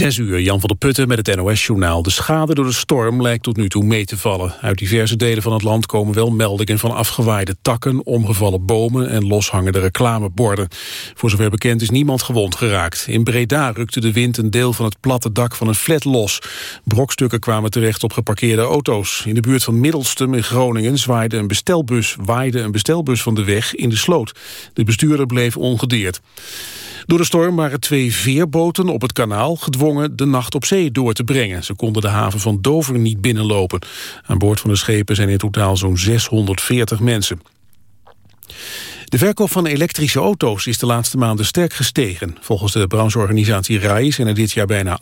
Zes uur, Jan van der Putten met het NOS-journaal. De schade door de storm lijkt tot nu toe mee te vallen. Uit diverse delen van het land komen wel meldingen van afgewaaide takken, omgevallen bomen en loshangende reclameborden. Voor zover bekend is niemand gewond geraakt. In Breda rukte de wind een deel van het platte dak van een flat los. Brokstukken kwamen terecht op geparkeerde auto's. In de buurt van Middelstum in Groningen zwaaide een bestelbus, waaide een bestelbus van de weg in de sloot. De bestuurder bleef ongedeerd. Door de storm waren twee veerboten op het kanaal gedwongen de nacht op zee door te brengen. Ze konden de haven van Dover niet binnenlopen. Aan boord van de schepen zijn in totaal zo'n 640 mensen. De verkoop van elektrische auto's is de laatste maanden sterk gestegen. Volgens de brancheorganisatie RAI zijn er dit jaar bijna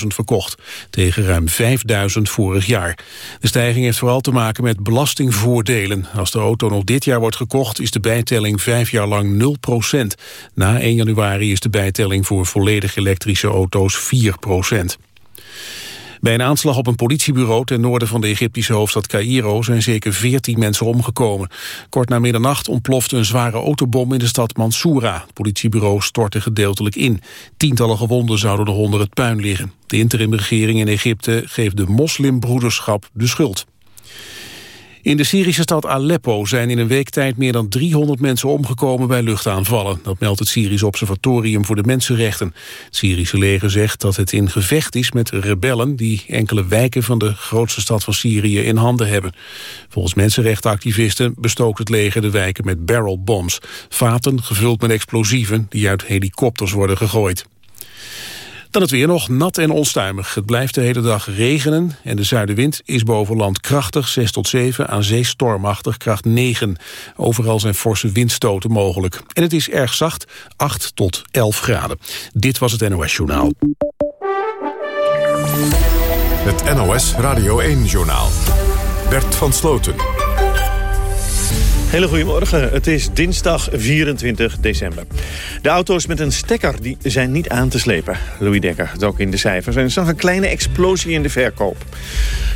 18.000 verkocht, tegen ruim 5.000 vorig jaar. De stijging heeft vooral te maken met belastingvoordelen. Als de auto nog dit jaar wordt gekocht is de bijtelling vijf jaar lang 0% Na 1 januari is de bijtelling voor volledig elektrische auto's 4 bij een aanslag op een politiebureau ten noorden van de Egyptische hoofdstad Cairo zijn zeker 14 mensen omgekomen. Kort na middernacht ontplofte een zware autobom in de stad Mansoura. Het politiebureau stortte gedeeltelijk in. Tientallen gewonden zouden er onder het puin liggen. De interimregering in Egypte geeft de moslimbroederschap de schuld. In de Syrische stad Aleppo zijn in een week tijd meer dan 300 mensen omgekomen bij luchtaanvallen. Dat meldt het Syrisch Observatorium voor de Mensenrechten. Het Syrische leger zegt dat het in gevecht is met rebellen die enkele wijken van de grootste stad van Syrië in handen hebben. Volgens mensenrechtenactivisten bestookt het leger de wijken met barrelbombs, vaten gevuld met explosieven die uit helikopters worden gegooid. Dan het weer nog nat en onstuimig. Het blijft de hele dag regenen en de zuidenwind is boven land krachtig 6 tot 7, aan zee stormachtig kracht 9. Overal zijn forse windstoten mogelijk. En het is erg zacht, 8 tot 11 graden. Dit was het NOS Journaal. Het NOS Radio 1 Journaal. Bert van Sloten. Hele goedemorgen. Het is dinsdag 24 december. De auto's met een stekker die zijn niet aan te slepen. Louis Dekker, het ook in de cijfers. En er zag een kleine explosie in de verkoop.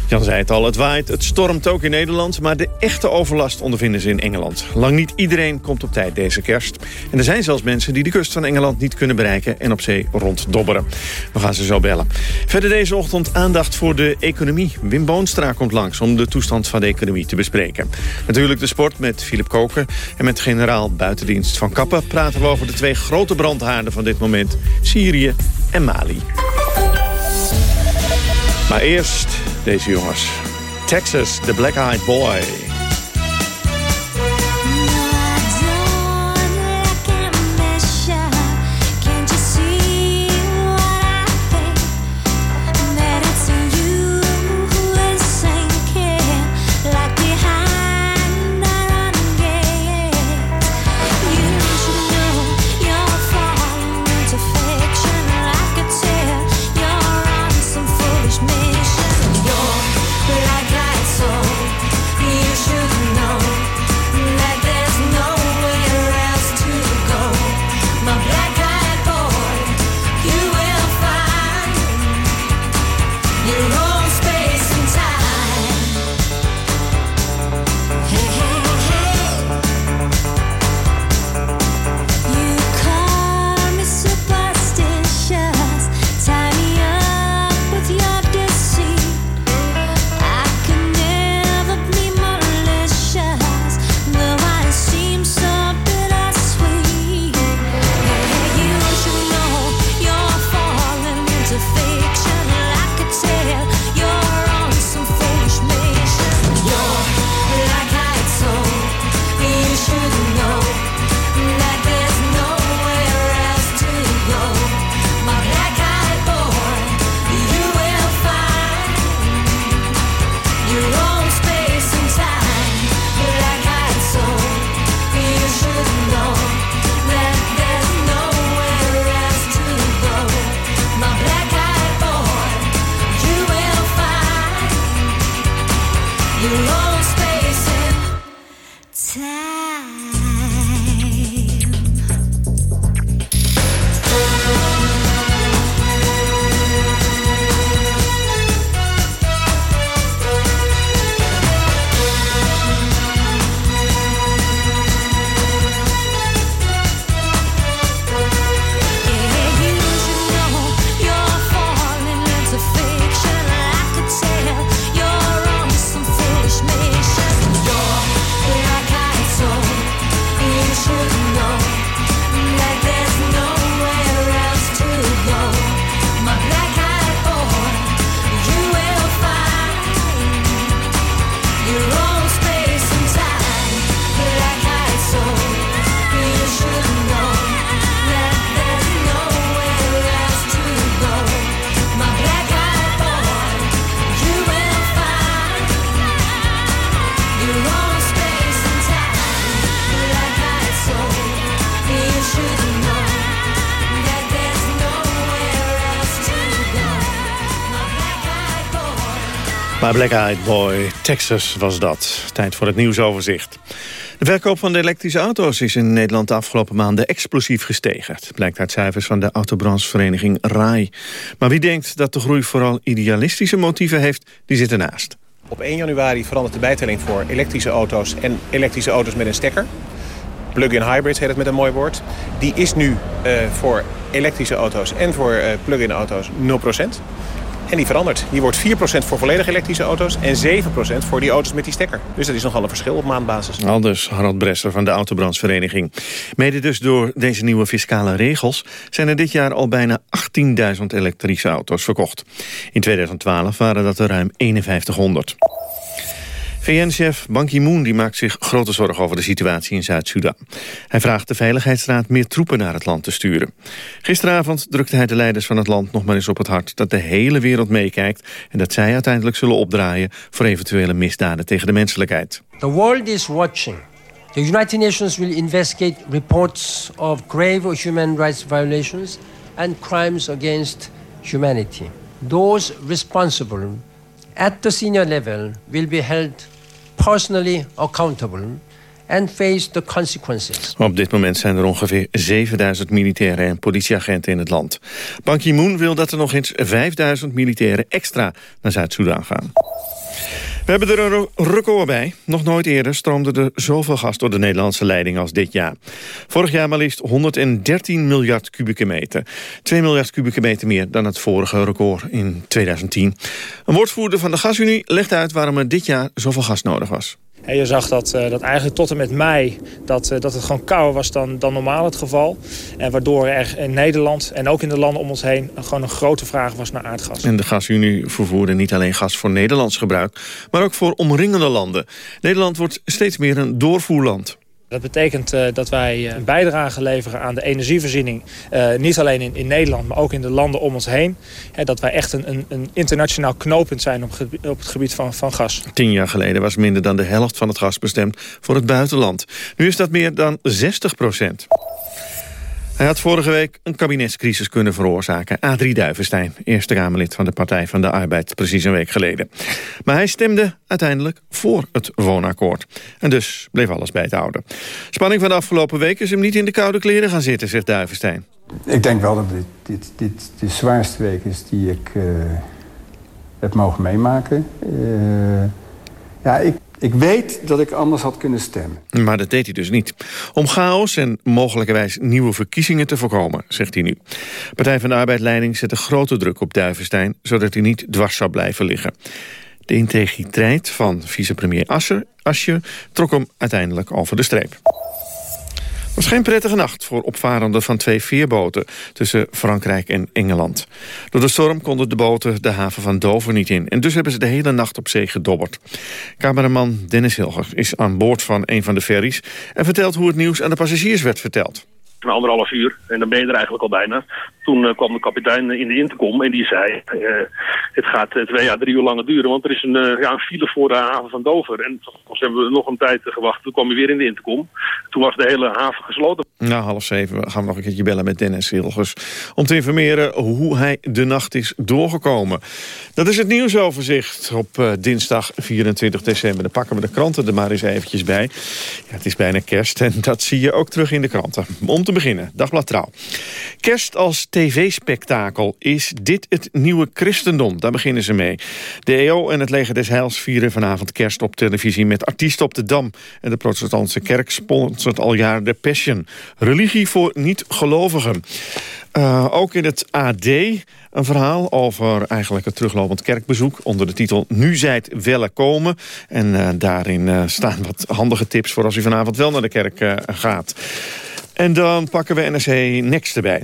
Jan zei het al, het waait, het stormt ook in Nederland... maar de echte overlast ondervinden ze in Engeland. Lang niet iedereen komt op tijd deze kerst. En er zijn zelfs mensen die de kust van Engeland niet kunnen bereiken... en op zee ronddobberen. We gaan ze zo bellen. Verder deze ochtend aandacht voor de economie. Wim Boonstra komt langs om de toestand van de economie te bespreken. Natuurlijk de sport met Philip Koken. En met generaal buitendienst van Kappen praten we over de twee grote brandhaarden van dit moment. Syrië en Mali. Maar eerst deze jongens. Texas, the Black Eyed Boy. Maar Black Eyed Boy, Texas was dat. Tijd voor het nieuwsoverzicht. De verkoop van de elektrische auto's is in Nederland de afgelopen maanden explosief gestegen. Het blijkt uit cijfers van de autobranchevereniging RAI. Maar wie denkt dat de groei vooral idealistische motieven heeft, die zit ernaast. Op 1 januari verandert de bijtelling voor elektrische auto's en elektrische auto's met een stekker. Plug-in hybrids heet het met een mooi woord. Die is nu uh, voor elektrische auto's en voor uh, plug-in auto's 0%. En die verandert. Die wordt 4% voor volledig elektrische auto's en 7% voor die auto's met die stekker. Dus dat is nogal een verschil op maandbasis. Aldus Harald Bresser van de Autobrandsvereniging. Mede dus door deze nieuwe fiscale regels zijn er dit jaar al bijna 18.000 elektrische auto's verkocht. In 2012 waren dat er ruim 5100. VN-chef Ban Ki-moon maakt zich grote zorgen over de situatie in Zuid-Soedan. Hij vraagt de Veiligheidsraad meer troepen naar het land te sturen. Gisteravond drukte hij de leiders van het land nog maar eens op het hart... dat de hele wereld meekijkt en dat zij uiteindelijk zullen opdraaien... voor eventuele misdaden tegen de menselijkheid. The world is watching. The United Nations will investigate reports of grave human rights violations... and crimes against humanity. Those responsible at the senior level will be held personally accountable and face the consequences. Op dit moment zijn er ongeveer 7000 militairen en politieagenten in het land. Ban Ki-moon wil dat er nog eens 5000 militairen extra naar Zuid-Soedan gaan. We hebben er een record bij. Nog nooit eerder stroomde er zoveel gas door de Nederlandse leiding als dit jaar. Vorig jaar maar liefst 113 miljard kubieke meter. 2 miljard kubieke meter meer dan het vorige record in 2010. Een woordvoerder van de Gasunie legt uit waarom er dit jaar zoveel gas nodig was. En je zag dat, uh, dat eigenlijk tot en met mei dat, uh, dat het gewoon kouder was dan, dan normaal het geval. En waardoor er in Nederland en ook in de landen om ons heen gewoon een grote vraag was naar aardgas. En de gasunie vervoerde niet alleen gas voor Nederlands gebruik, maar ook voor omringende landen. Nederland wordt steeds meer een doorvoerland. Dat betekent uh, dat wij een bijdrage leveren aan de energievoorziening. Uh, niet alleen in, in, Nederland, maar ook in de landen om ons heen. Hè, dat wij echt een, een, een, internationaal knooppunt zijn op, op het gebied van, van gas. Tien jaar geleden was minder dan de helft van het gas bestemd voor het buitenland. Nu is dat meer dan 60 procent. Hij had vorige week een kabinetscrisis kunnen veroorzaken. A3 Duivenstein, Eerste Kamerlid van de Partij van de Arbeid, precies een week geleden. Maar hij stemde uiteindelijk voor het woonakkoord. En dus bleef alles bij het oude. Spanning van de afgelopen week is hem niet in de koude kleren gaan zitten, zegt Duivenstein. Ik denk wel dat dit, dit, dit de zwaarste week is die ik uh, heb mogen meemaken. Uh, ja, ik ik weet dat ik anders had kunnen stemmen. Maar dat deed hij dus niet. Om chaos en mogelijkerwijs nieuwe verkiezingen te voorkomen, zegt hij nu. Partij van de Arbeidleiding zet een grote druk op Duivenstein... zodat hij niet dwars zou blijven liggen. De integriteit van vicepremier Ascher, Ascher trok hem uiteindelijk over de streep was geen prettige nacht voor opvarenden van twee veerboten tussen Frankrijk en Engeland. Door de storm konden de boten de haven van Dover niet in. En dus hebben ze de hele nacht op zee gedobberd. Cameraman Dennis Hilger is aan boord van een van de ferries... en vertelt hoe het nieuws aan de passagiers werd verteld na anderhalf uur. En dan ben je er eigenlijk al bijna. Toen uh, kwam de kapitein in de intercom en die zei... Uh, het gaat twee à drie uur langer duren, want er is een, ja, een file voor de haven van Dover. En toen hebben we nog een tijd gewacht. Toen kwam hij weer in de intercom. Toen was de hele haven gesloten. Na half zeven gaan we nog een keertje bellen met Dennis Hilgers... om te informeren hoe hij de nacht is doorgekomen. Dat is het nieuwsoverzicht op dinsdag 24 december. Dan pakken we de kranten er maar eens eventjes bij. Ja, het is bijna kerst en dat zie je ook terug in de kranten. Om te beginnen, Dagblad Trouw. Kerst als tv-spektakel. Is dit het nieuwe christendom? Daar beginnen ze mee. De EO en het Leger des Heils vieren vanavond kerst op televisie... met artiesten op de Dam. En de protestantse kerk sponsort al jaren de Passion. Religie voor niet-gelovigen. Uh, ook in het AD een verhaal over eigenlijk het teruglopend kerkbezoek... onder de titel Nu zijt welle komen. En uh, daarin uh, staan wat handige tips voor als u vanavond wel naar de kerk gaat. En dan pakken we NRC Next erbij.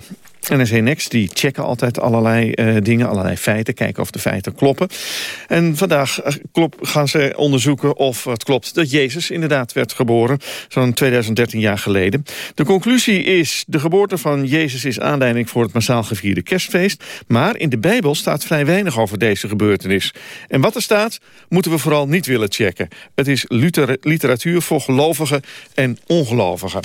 NRC Next die checken altijd allerlei uh, dingen, allerlei feiten. Kijken of de feiten kloppen. En vandaag klop, gaan ze onderzoeken of het klopt dat Jezus inderdaad werd geboren. Zo'n 2013 jaar geleden. De conclusie is, de geboorte van Jezus is aanleiding voor het massaal gevierde kerstfeest. Maar in de Bijbel staat vrij weinig over deze gebeurtenis. En wat er staat, moeten we vooral niet willen checken. Het is literatuur voor gelovigen en ongelovigen.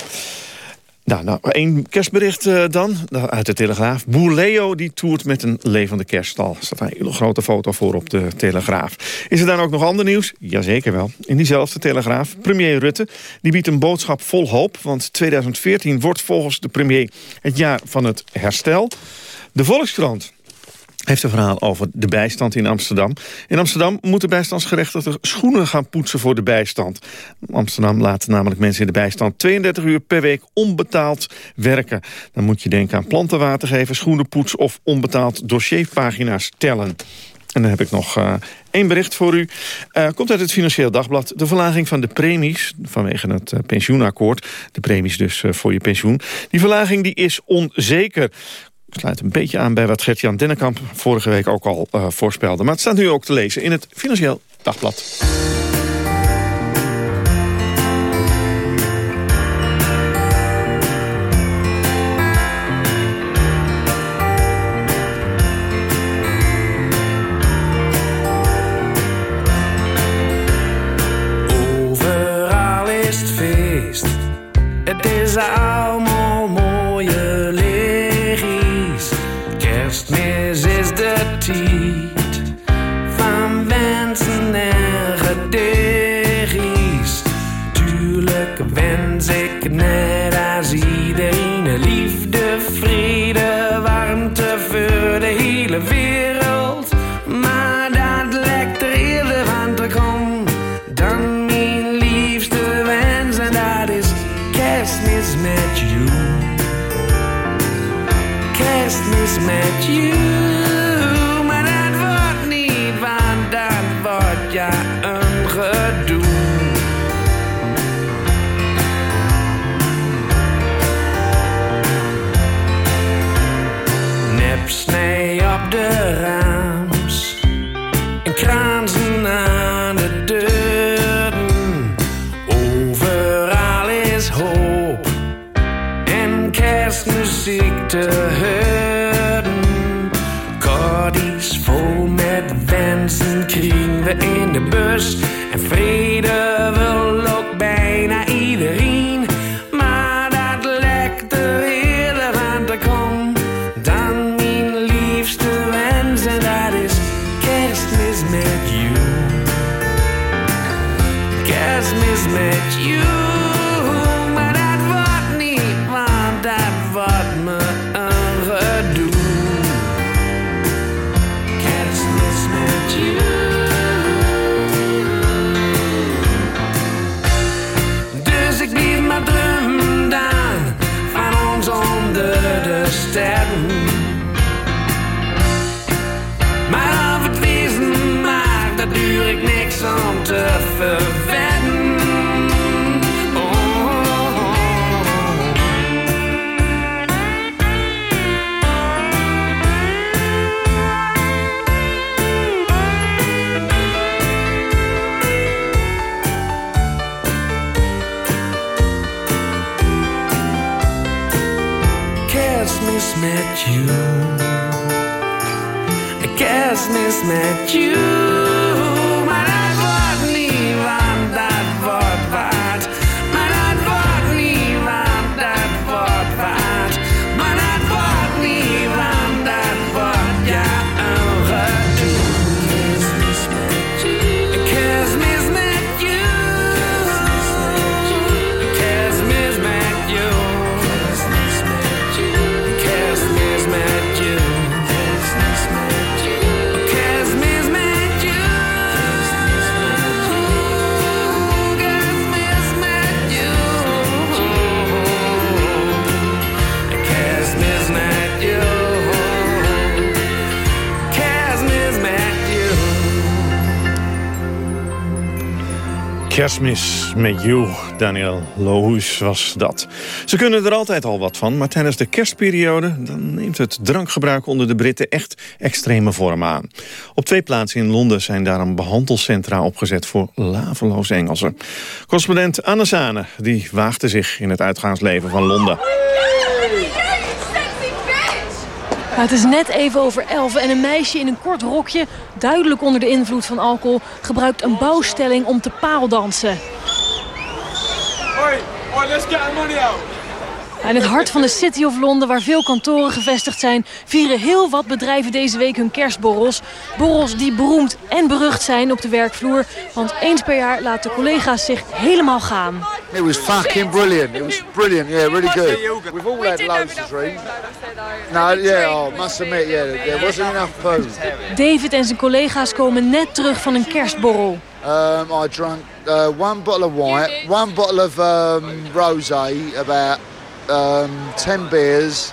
Nou, nou één kerstbericht uh, dan, uit de Telegraaf. Boer Leo die toert met een levende kerststal. Er staat een hele grote foto voor op de Telegraaf. Is er dan ook nog ander nieuws? Jazeker wel. In diezelfde Telegraaf. Premier Rutte die biedt een boodschap vol hoop. Want 2014 wordt volgens de premier het jaar van het herstel. De Volkskrant heeft een verhaal over de bijstand in Amsterdam. In Amsterdam moeten bijstandsgerechtigden schoenen gaan poetsen voor de bijstand. Amsterdam laat namelijk mensen in de bijstand 32 uur per week onbetaald werken. Dan moet je denken aan plantenwater geven, schoenen poetsen of onbetaald dossierpagina's tellen. En dan heb ik nog uh, één bericht voor u. Uh, komt uit het Financieel Dagblad. De verlaging van de premies vanwege het uh, pensioenakkoord. De premies dus voor je pensioen. Die verlaging die is onzeker sluit een beetje aan bij wat Gert-Jan Dennekamp vorige week ook al uh, voorspelde. Maar het staat nu ook te lezen in het Financieel Dagblad. Kerstmis met You, Daniel Lohuis was dat. Ze kunnen er altijd al wat van, maar tijdens de kerstperiode... dan neemt het drankgebruik onder de Britten echt extreme vormen aan. Op twee plaatsen in Londen zijn daarom behandelcentra opgezet... voor laveloze Engelsen. Correspondent Anne Sane die waagde zich in het uitgaansleven van Londen. Het is net even over elf en een meisje in een kort rokje, duidelijk onder de invloed van alcohol, gebruikt een bouwstelling om te paaldansen. Hoi, hoi, let's get money out. In het hart van de City of Londen, waar veel kantoren gevestigd zijn... vieren heel wat bedrijven deze week hun kerstborrels. Borrels die beroemd en berucht zijn op de werkvloer. Want eens per jaar laten collega's zich helemaal gaan. It was fucking brilliant. It was brilliant. Yeah, really good. We've all had loads to drink. No, yeah, oh, must admit, yeah, there wasn't enough food. David en zijn collega's komen net terug van een kerstborrel. Um, I drank uh, one bottle of white, one bottle of um, rosé, about um, 10 beers,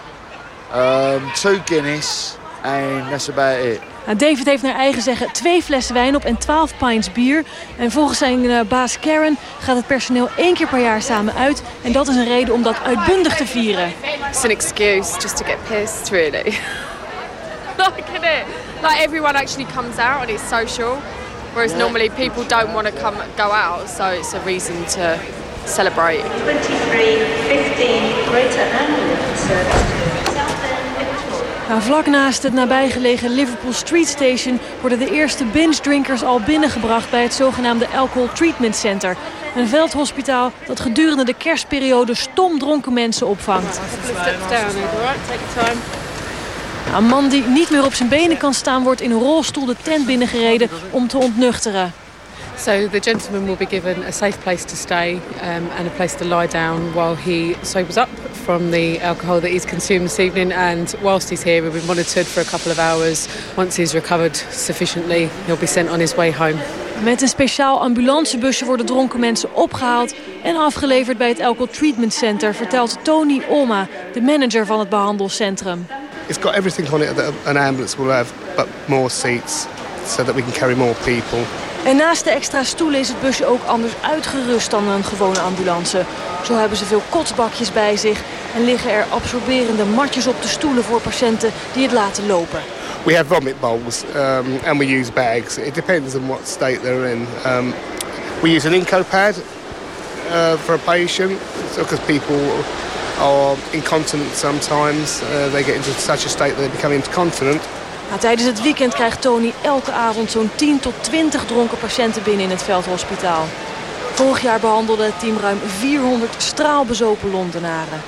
um, two Guinness, and that's about it. Nou, David heeft naar eigen zeggen twee flessen wijn op en 12 pints bier. En volgens zijn uh, baas Karen gaat het personeel één keer per jaar samen uit. En dat is een reden om dat uitbundig te vieren. It's an excuse just to get pissed, really. Look at it. Like everyone actually comes out and it's social. Whereas normally people don't want to come go out, so it's a reason to celebrate. 2315 Greater Ambulance Service nou, vlak naast het nabijgelegen Liverpool Street Station... worden de eerste binge-drinkers al binnengebracht... bij het zogenaamde Alcohol Treatment Center. Een veldhospitaal dat gedurende de kerstperiode stomdronken mensen opvangt. Een man die niet meer op zijn benen kan staan... wordt in een rolstoel de tent binnengereden om te ontnuchteren. So the gentleman will be given a safe place to stay um, and a place to lie down while he sobers up from the alcohol that he's consumed this evening. And whilst he's here, he'll be monitored for a couple of hours. Once he's recovered sufficiently, he'll be sent on his way home. Met een speciaal ambulancebusje worden dronken mensen opgehaald en afgeleverd bij het Alcohol Treatment Center, vertelt Tony Olma, de manager van het behandelcentrum. It's got everything on it that an ambulance will have, but more seats so that we can carry more people. En naast de extra stoelen is het busje ook anders uitgerust dan een gewone ambulance. Zo hebben ze veel kotsbakjes bij zich en liggen er absorberende matjes op de stoelen voor patiënten die het laten lopen. We have vomit bowls um, and we use bags. It depends on what state they're in. Um, we use an inco pad uh, for a patient because people are incontinent sometimes. Uh, they get into such a state that they become incontinent. Nou, tijdens het weekend krijgt Tony elke avond zo'n 10 tot 20 dronken patiënten binnen in het veldhospitaal. Vorig jaar behandelde het team ruim 400 straalbezopen Londenaren.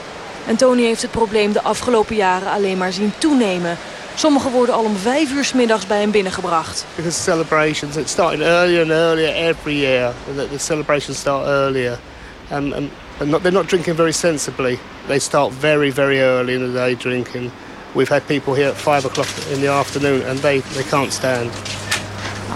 En Tony heeft het probleem de afgelopen jaren alleen maar zien toenemen. Sommigen worden al om vijf uur s middags bij hem binnengebracht. Because celebrations, it's starting earlier and earlier every year. The, celebrations start earlier. And, and, and not, they're not drinking very sensibly. They start very, very early in the day drinking. We've had people here at 5 o'clock in the afternoon and they, they can't stand.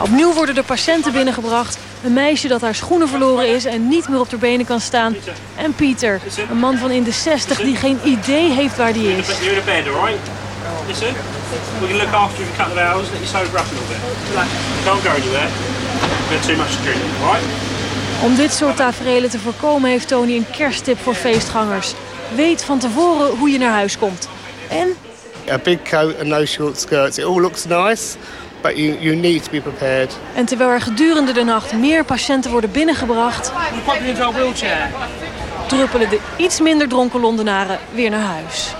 Opnieuw worden er patiënten binnengebracht. Een meisje dat haar schoenen verloren is en niet meer op haar benen kan staan. En Pieter, een man van in de 60 die geen idee heeft waar die is. You're in a bed, all right? Listen, we can look after you for a couple of hours, let you sober up a little bit. Don't go anywhere. You've had too much to drink, all right? Om dit soort tafereelen te voorkomen heeft Tony een kersttip voor feestgangers. Weet van tevoren hoe je naar huis komt. En a big coat and no short skirts. It all looks nice, but you, you need to be prepared. En terwijl er gedurende de nacht meer patiënten worden binnengebracht... druppelen de iets minder dronken Londenaren weer naar huis.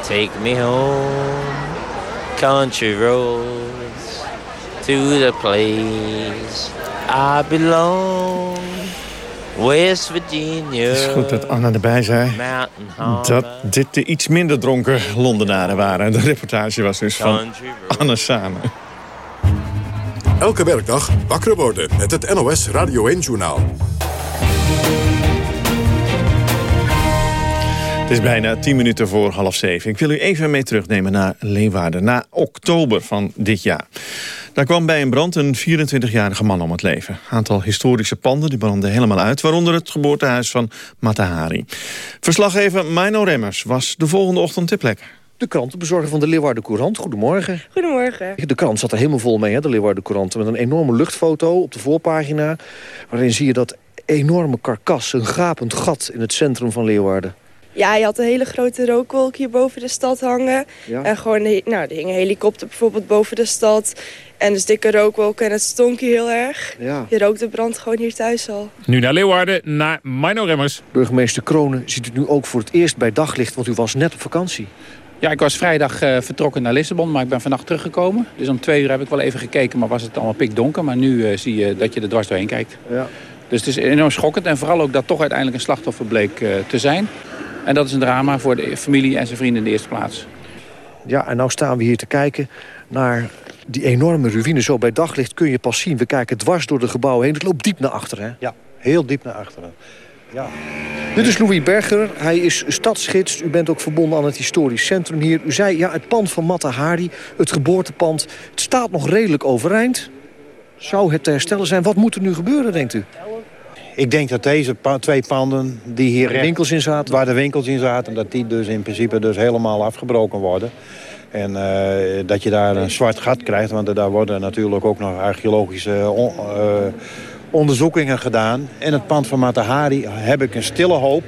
Take me home, country roads, to the place I belong. West Virginia. Het is goed dat Anna erbij zei dat dit de iets minder dronken Londenaren waren. De reportage was dus van Anna Samen. Elke werkdag wakker worden met het NOS Radio 1-journaal. Het is bijna tien minuten voor half zeven. Ik wil u even mee terugnemen naar Leeuwarden, na oktober van dit jaar. Daar kwam bij een brand een 24-jarige man om het leven. Een aantal historische panden die brandden helemaal uit... waaronder het geboortehuis van Matahari. Verslaggever Mino Remmers was de volgende ochtend ter plekke. De krantenbezorger van de Leeuwarden Courant. Goedemorgen. Goedemorgen. De krant zat er helemaal vol mee, hè, de Leeuwarden Courant. Met een enorme luchtfoto op de voorpagina. Waarin zie je dat enorme karkas, een gapend gat in het centrum van Leeuwarden. Ja, je had een hele grote rookwolk hier boven de stad hangen. En gewoon, nou, er hing een helikopter bijvoorbeeld boven de stad. En dus dikke rookwolk en het stonk hier heel erg. Ja. Je rookte brand gewoon hier thuis al. Nu naar Leeuwarden, naar Mino Remmers. Burgemeester Kronen ziet het nu ook voor het eerst bij daglicht, want u was net op vakantie. Ja, ik was vrijdag uh, vertrokken naar Lissabon, maar ik ben vannacht teruggekomen. Dus om twee uur heb ik wel even gekeken, maar was het allemaal pikdonker. Maar nu uh, zie je dat je er dwars doorheen kijkt. Ja. Dus het is enorm schokkend en vooral ook dat toch uiteindelijk een slachtoffer bleek uh, te zijn. En dat is een drama voor de familie en zijn vrienden in de eerste plaats. Ja, en nou staan we hier te kijken naar die enorme ruïne. Zo bij daglicht kun je pas zien. We kijken dwars door de gebouwen heen. Het loopt diep naar achteren, hè? Ja, heel diep naar achteren. Ja. Dit is Louis Berger. Hij is stadsgids. U bent ook verbonden aan het historisch centrum hier. U zei, ja, het pand van Matta Hari, het geboortepand... het staat nog redelijk overeind. Zou het te herstellen zijn? Wat moet er nu gebeuren, denkt u? Ik denk dat deze pa twee panden die hier... Waar de winkels in zaten? Waar de winkels in zaten, dat die dus in principe dus helemaal afgebroken worden. En uh, dat je daar een zwart gat krijgt, want daar worden natuurlijk ook nog archeologische on, uh, onderzoekingen gedaan. En het pand van Matahari heb ik een stille hoop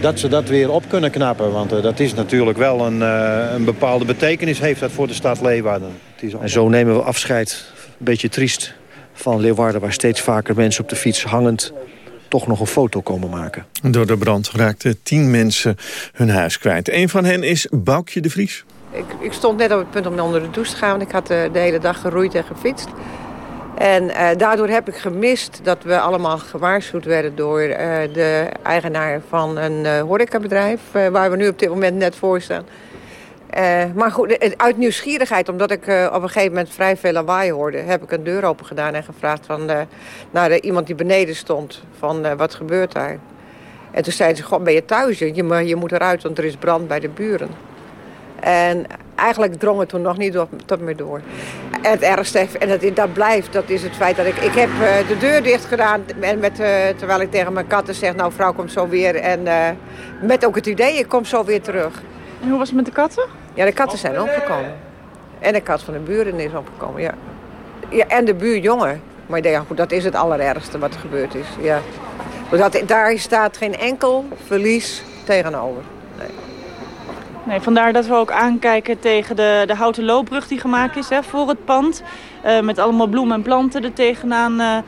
dat ze dat weer op kunnen knappen. Want uh, dat is natuurlijk wel een, een bepaalde betekenis heeft dat voor de stad Leeuwarden. En zo nemen we afscheid, een beetje triest, van Leeuwarden... waar steeds vaker mensen op de fiets hangend toch nog een foto komen maken. Door de brand raakten tien mensen hun huis kwijt. Een van hen is Boukje de Vries. Ik, ik, stond net op het punt om onder de douche te gaan. Want ik had de, de hele dag geroeid en gefietst. En uh, daardoor heb ik gemist dat we allemaal gewaarschuwd werden... door uh, de eigenaar van een uh, horecabedrijf... waar we nu op dit moment net voor staan. Maar goed, uit nieuwsgierigheid, omdat ik op een gegeven moment vrij veel lawaai hoorde... heb ik een deur open gedaan en gevraagd van, naar iemand die beneden stond... van wat gebeurt daar? En toen zeiden ze, god, ben je thuis? Je, je moet eruit, want er is brand bij de buren. En eigenlijk drong het toen nog niet tot me door. En het ergste, en dat, dat blijft, dat is het feit dat ik... Ik heb uh, de deur dicht gedaan en met, uh, terwijl ik tegen mijn katten zeg... nou, vrouw komt zo weer. En uh, met ook het idee, ik kom zo weer terug. En hoe was het met de katten? Ja, de katten zijn omgekomen. En de kat van de buren is omgekomen, ja. ja en de buurjongen. Maar ik denk, ja, goed, dat is het allerergste wat er gebeurd is, ja. Dat, daar staat geen enkel verlies tegenover. Nee, vandaar dat we ook aankijken tegen de, de houten loopbrug die gemaakt is hè, voor het pand. Uh, met allemaal bloemen en planten er tegenaan uh,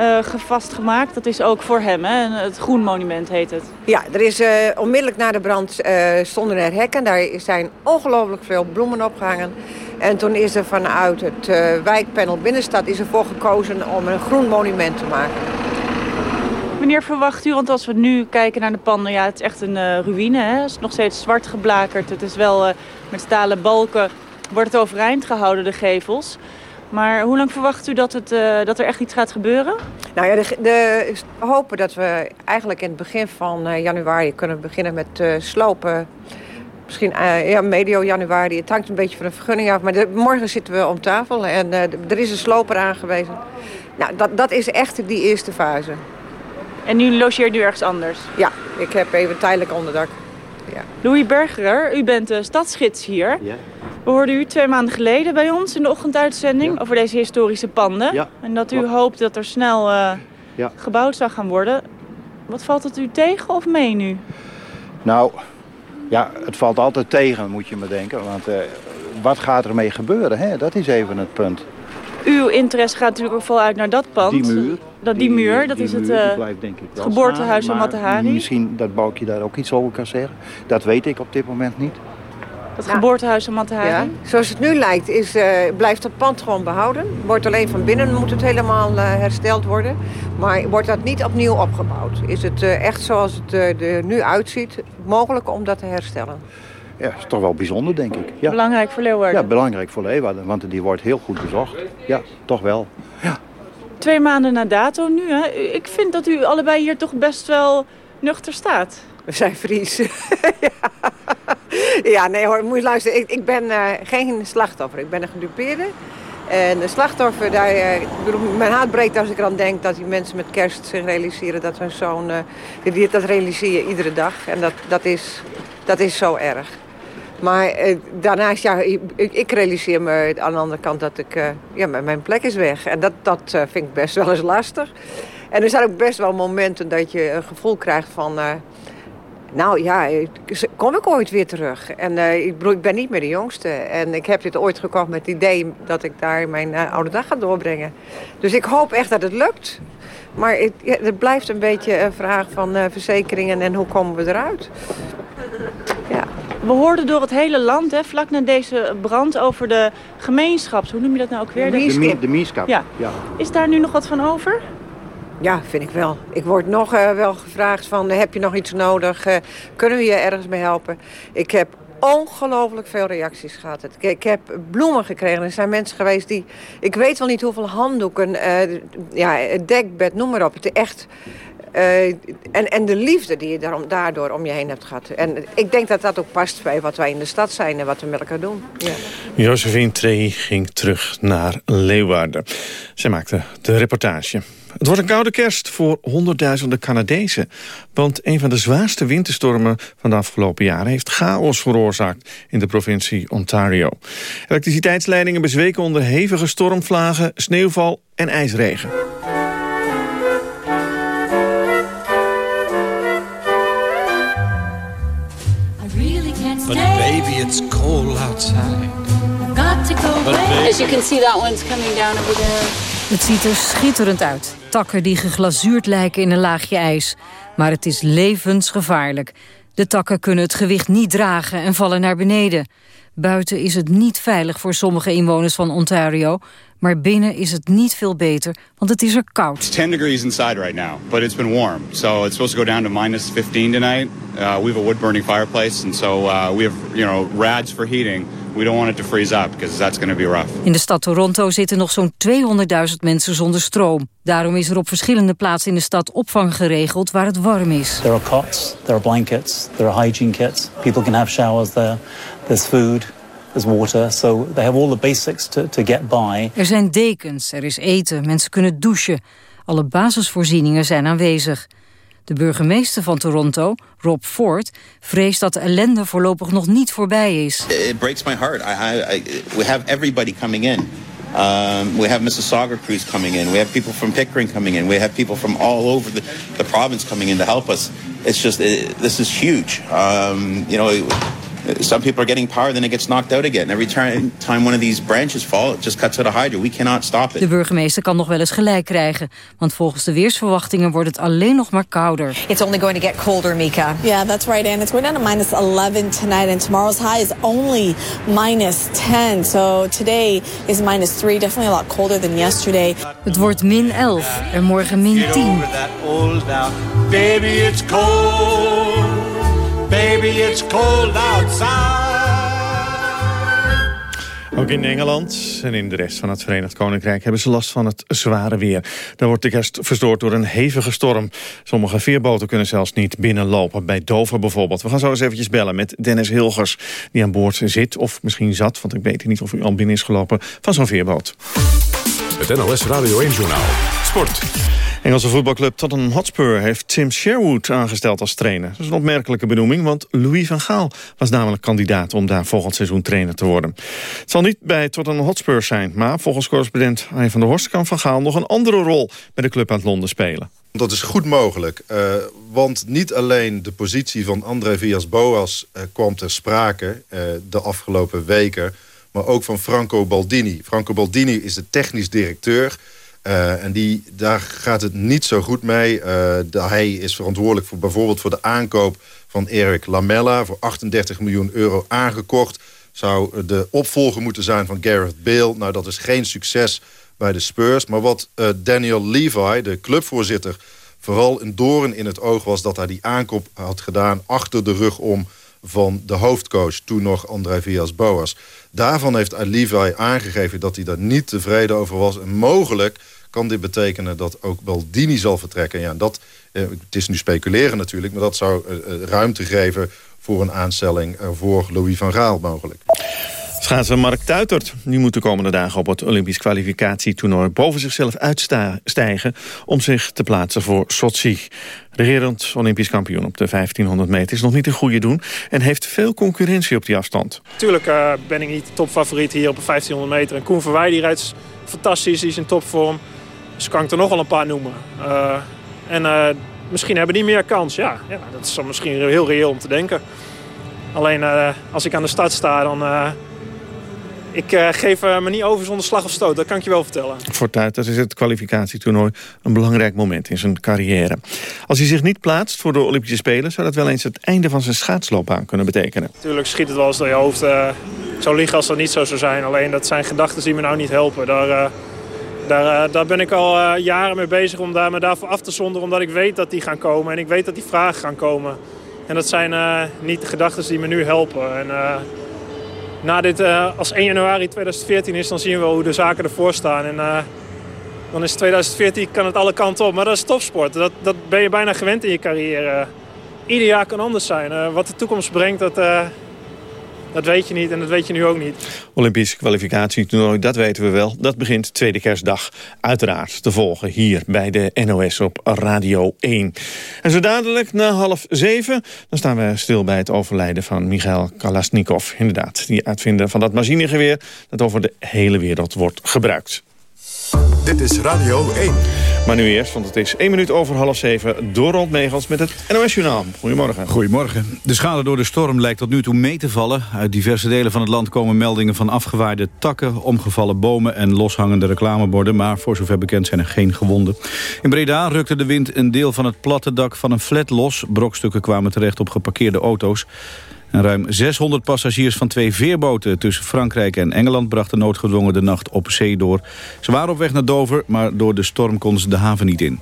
uh, vastgemaakt. Dat is ook voor hem, hè? het Groenmonument heet het. Ja, er is onmiddellijk na de brand stonden er hekken. Daar zijn ongelooflijk veel bloemen opgehangen. En toen is er vanuit het wijkpanel Binnenstad is ervoor gekozen om een groen monument te maken. Wanneer verwacht u, want als we nu kijken naar de panden, ja, het is echt een uh, ruïne. Hè? Het is nog steeds zwart geblakerd. Het is wel uh, met stalen balken, wordt het overeind gehouden, de gevels. Maar hoe lang verwacht u dat, het, uh, dat er echt iets gaat gebeuren? Nou ja, de, de, hopen dat we eigenlijk in het begin van januari kunnen beginnen met slopen. Misschien ja, medio januari. Het hangt een beetje van de vergunning af. Maar de, morgen zitten we om tafel en er is een sloper aangewezen. Nou, dat, dat is echt die eerste fase. En nu logeert u ergens anders? Ja, ik heb even tijdelijk onderdak. Ja. Louis Bergerer, u bent de stadsgids hier. Ja. We hoorden u twee maanden geleden bij ons in de ochtenduitzending... over deze historische panden. Ja. En dat u hoopt dat er snel uh, ja. gebouwd zou gaan worden. Wat valt het u tegen of mee nu? Nou, ja, het valt altijd tegen, moet je me denken. Want uh, wat gaat ermee gebeuren? Hè? Dat is even het punt. Uw interesse gaat natuurlijk ook vol uit naar dat pand. Die muur. Dat, die, die muur, dat die is muur, het, uh, blijft, denk ik het geboortehuis van Matahari. Misschien dat Boukje daar ook iets over kan zeggen. Dat weet ik op dit moment niet. Het ja. geboortehuis van? Ja. Zoals het nu lijkt, is, uh, blijft het pand gewoon behouden. Wordt alleen van binnen moet het helemaal uh, hersteld worden. Maar wordt dat niet opnieuw opgebouwd? Is het echt zoals het er nu uitziet mogelijk om dat te herstellen? Ja, dat is toch wel bijzonder, denk ik. Ja. Belangrijk voor Leeuwarden? Ja, belangrijk voor Leeuwarden, want die wordt heel goed bezocht. Ja, toch wel. Ja. Twee maanden na dato nu, hè? Ik vind dat u allebei hier toch best wel nuchter staat. We zijn Fries. ja. ja, nee hoor, moet je luisteren. Ik, ik ben uh, geen slachtoffer, ik ben een gedupeerde. En de slachtoffer, daar, uh, mijn hart breekt als ik eraan denk dat die mensen met kerst zich realiseren dat hun zoon... Uh, dat realiseer je iedere dag en dat, dat, is, dat is zo erg. Maar eh, daarnaast, ja, ik, ik, realiseer me aan de andere kant dat ik, ja, mijn plek is weg. En dat, dat vind ik best wel eens lastig. En er zijn ook best wel momenten dat je een gevoel krijgt van... nou ja, kom ik ooit weer terug? En ik, bedoel, ik ben niet meer de jongste. En ik heb dit ooit gekocht met het idee dat ik daar mijn oude dag ga doorbrengen. Dus ik hoop echt dat het lukt. Maar het, ja, het blijft een beetje een vraag van verzekeringen en hoe komen we eruit. Ja. We hoorden door het hele land, hè, vlak na deze brand, over de gemeenschaps... Hoe noem je dat nou ook weer? De, de, de Mieskap. Ja. ja. Is daar nu nog wat van over? Ja, vind ik wel. Ik word nog uh, wel gevraagd van, heb je nog iets nodig? Uh, kunnen we je ergens mee helpen? Ik heb ongelooflijk veel reacties gehad. Ik, heb bloemen gekregen. Er zijn mensen geweest die... Ik weet wel niet hoeveel handdoeken, uh, ja, dekbed, noem maar op. Het echt... En, en de liefde die je daarom, daardoor om je heen hebt gehad. En ik denk dat dat ook past bij wat wij in de stad zijn en wat we met elkaar doen. Ja. Josephine Trey ging terug naar Leeuwarden. Zij maakte de reportage. Het wordt een koude kerst voor honderdduizenden Canadezen. Want een van de zwaarste winterstormen van de afgelopen jaren... heeft chaos veroorzaakt in de provincie Ontario. Elektriciteitsleidingen bezweken onder hevige stormvlagen, sneeuwval en ijsregen. But baby, it's cold outside. As you can see, that one's coming down over there. Het ziet er schitterend uit. Takken die geglazuurd lijken in een laagje ijs. Maar het is levensgevaarlijk. De takken kunnen het gewicht niet dragen en vallen naar beneden. Buiten is het niet veilig voor sommige inwoners van Ontario. Maar binnen is het niet veel beter, want het is er koud. It's 10 degrees inside right now, but it's been warm. So it's supposed to go down to minus 15 tonight. Uh, we have a wood burning fireplace, and so uh, we have you know rads for heating. We don't want it to freeze up because that's going to be rough. In de stad Toronto zitten nog zo'n 200.000 mensen zonder stroom. Daarom is er op verschillende plaatsen in de stad opvang geregeld waar het warm is. There are cots, there are blankets, there are hygiene kits. People can have showers there. There's food. There's water, so they have all the basics to, to get by. Er zijn dekens, er is eten, mensen kunnen douchen. Alle basisvoorzieningen zijn aanwezig. De burgemeester van Toronto, Rob Ford, vreest dat de ellende voorlopig nog niet voorbij is. It breaks my heart. I, I, we have everybody coming in. Um, we have Mississauga crews coming in. We have people from Pickering coming in. We have people from all over the, the province coming in to help us. It's just, it, this is huge. Um, you know, some people are getting power, then it gets knocked out again. Every time, time one of these branches fall, it just cuts out a hydro. We cannot stop it. De burgemeester kan nog wel eens gelijk krijgen. Want volgens de weersverwachtingen wordt het alleen nog maar kouder. It's only going to get colder, Mika. Yeah, that's right. And it's going down to minus 11 tonight. And tomorrow's high is only minus 10. So today is minus 3. Definitely a lot colder than yesterday. Het wordt min 11 en morgen min 10. Baby, it's cold. Baby, it's cold outside. Ook in Engeland en in de rest van het Verenigd Koninkrijk hebben ze last van het zware weer. Dan wordt de kerst verstoord door een hevige storm. Sommige veerboten kunnen zelfs niet binnenlopen, bij Dover bijvoorbeeld. We gaan zo eens eventjes bellen met Dennis Hilgers, die aan boord zit, of misschien zat, want ik weet niet of u al binnen is gelopen, van zo'n veerboot. Het NOS Radio 1-journaal. Sport. Engelse voetbalclub Tottenham Hotspur heeft Tim Sherwood aangesteld als trainer. Dat is een opmerkelijke benoeming, want Louis van Gaal was namelijk kandidaat om daar volgend seizoen trainer te worden. Het zal niet bij Tottenham Hotspur zijn, maar volgens correspondent Arjen van der Horst kan Van Gaal nog een andere rol bij de club uit Londen spelen. Dat is goed mogelijk, uh, want niet alleen de positie van André Villas-Boas uh, kwam ter sprake uh, de afgelopen weken, maar ook van Franco Baldini. Franco Baldini is de technisch directeur uh, en die, daar gaat het niet zo goed mee. Uh, hij is verantwoordelijk voor bijvoorbeeld voor de aankoop van Eric Lamella... voor 38 miljoen euro aangekocht. Zou de opvolger moeten zijn van Gareth Bale. Nou, dat is geen succes bij de Spurs. Maar wat uh, Daniel Levi, de clubvoorzitter... vooral een doorn in het oog was dat hij die aankoop had gedaan... achter de rug om van de hoofdcoach, toen nog André Villas-Boas. Daarvan heeft Levi aangegeven dat hij daar niet tevreden over was. En mogelijk kan dit betekenen dat ook Baldini zal vertrekken. Ja, dat, eh, het is nu speculeren natuurlijk, maar dat zou eh, eh ruimte geven voor een aanstelling eh, voor Louis van Gaal mogelijk. Schaatser Mark Tuitert. Die moet de komende dagen op het Olympisch kwalificatietoernooi boven zichzelf uitstijgen om zich te plaatsen voor Sochi. Regerend Olympisch kampioen op de 1500 meter is nog niet een goede doen en heeft veel concurrentie op die afstand. Tuurlijk uh, ben ik niet topfavoriet hier op de 1500 meter. En Koen Verwij die rijdt fantastisch, die is in topvorm. Dus kan ik er nog wel een paar noemen. Uh, en uh, misschien hebben die meer kans. Ja, ja, dat is misschien heel reëel om te denken. Alleen als ik aan de start sta, dan ik geef me niet over zonder slag of stoot, dat kan ik je wel vertellen. Voor Tuiters is het kwalificatietoernooi een belangrijk moment in zijn carrière. Als hij zich niet plaatst voor de Olympische Spelen... zou dat wel eens het einde van zijn schaatsloopbaan kunnen betekenen. Natuurlijk schiet het wel eens door je hoofd. Uh, zou liggen als dat niet zo zou zijn. Alleen dat zijn gedachten die me nou niet helpen. Daar, Daar, daar ben ik al jaren mee bezig om daar, me daarvoor af te zonderen. Omdat ik weet dat die gaan komen en ik weet dat die vragen gaan komen. En dat zijn niet de gedachten die me nu helpen. En, na dit, als 1 januari 2014 is, dan zien we hoe de zaken ervoor staan. En dan is 2014 kan het alle kanten op. Maar dat is topsport. Dat, dat ben je bijna gewend in je carrière. Ieder jaar kan anders zijn. Wat de toekomst brengt, dat, uh, dat weet je niet. En dat weet je nu ook niet. Olympische kwalificatietoernooi, dat weten we wel. Dat begint tweede kerstdag uiteraard te volgen hier bij de NOS op Radio 1. En zo dadelijk na half zeven, dan staan we stil bij het overlijden van Michael Kalasnikov. Inderdaad, die uitvinder van dat machinegeweer dat over de hele wereld wordt gebruikt. Dit is Radio 1. Maar nu eerst, want het is 1 minuut over half 7... door Rond Megels met het NOS Journaal. Goedemorgen. Goedemorgen. De schade door de storm lijkt tot nu toe mee te vallen. Uit diverse delen van het land komen meldingen van afgewaaide takken... omgevallen bomen en loshangende reclameborden. Maar voor zover bekend zijn er geen gewonden. In Breda rukte de wind een deel van het platte dak van een flat los. Brokstukken kwamen terecht op geparkeerde auto's. Ruim 600 passagiers van twee veerboten tussen Frankrijk en Engeland... brachten noodgedwongen de nacht op zee door. Ze waren op weg naar Dover, maar door de storm konden ze de haven niet in.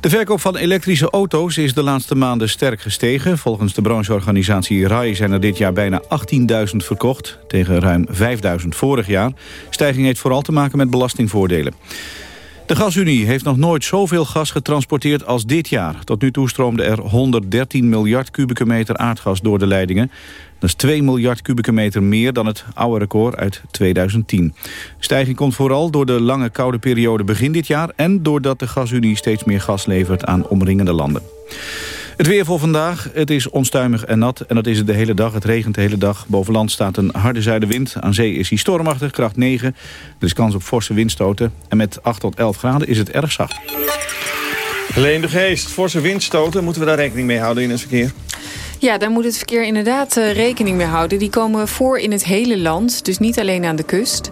De verkoop van elektrische auto's is de laatste maanden sterk gestegen. Volgens de brancheorganisatie RAI zijn er dit jaar bijna 18.000 verkocht... tegen ruim 5.000 vorig jaar. Stijging heeft vooral te maken met belastingvoordelen. De gasunie heeft nog nooit zoveel gas getransporteerd als dit jaar. Tot nu toe stroomde er 113 miljard kubieke meter aardgas door de leidingen. Dat is 2 miljard kubieke meter meer dan het oude record uit 2010. De stijging komt vooral door de lange koude periode begin dit jaar... en doordat de gasunie steeds meer gas levert aan omringende landen. Het weer voor vandaag. Het is onstuimig en nat. En dat is het de hele dag. Het regent de hele dag. Boven land staat een harde zuidenwind. Aan zee is hij stormachtig, kracht 9. Er is kans op forse windstoten. En met 8 tot 11 graden is het erg zacht. Alleen de geest, forse windstoten. Moeten we daar rekening mee houden in het verkeer? Ja, daar moet het verkeer inderdaad uh, rekening mee houden. Die komen voor in het hele land, dus niet alleen aan de kust.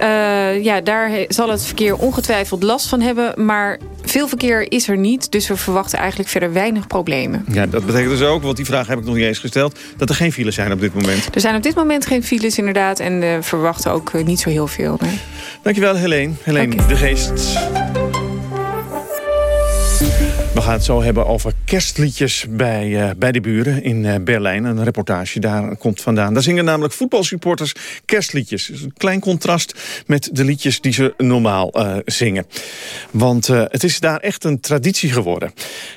Uh, ja, daar zal het verkeer ongetwijfeld last van hebben. Maar veel verkeer is er niet, dus we verwachten eigenlijk verder weinig problemen. Ja, dat betekent dus ook, want die vraag heb ik nog niet eens gesteld... dat er geen files zijn op dit moment. Er zijn op dit moment geen files inderdaad... en we verwachten ook eh, niet zo heel veel. Nee. Dankjewel, Helene. Helene okay. de Geest. We gaan het zo hebben over kerstliedjes bij, uh, bij de buren in uh, Berlijn. Een reportage daar komt vandaan. Daar zingen namelijk voetbalsupporters kerstliedjes. Een klein contrast met de liedjes die ze normaal uh, zingen. Want het is daar echt een traditie geworden.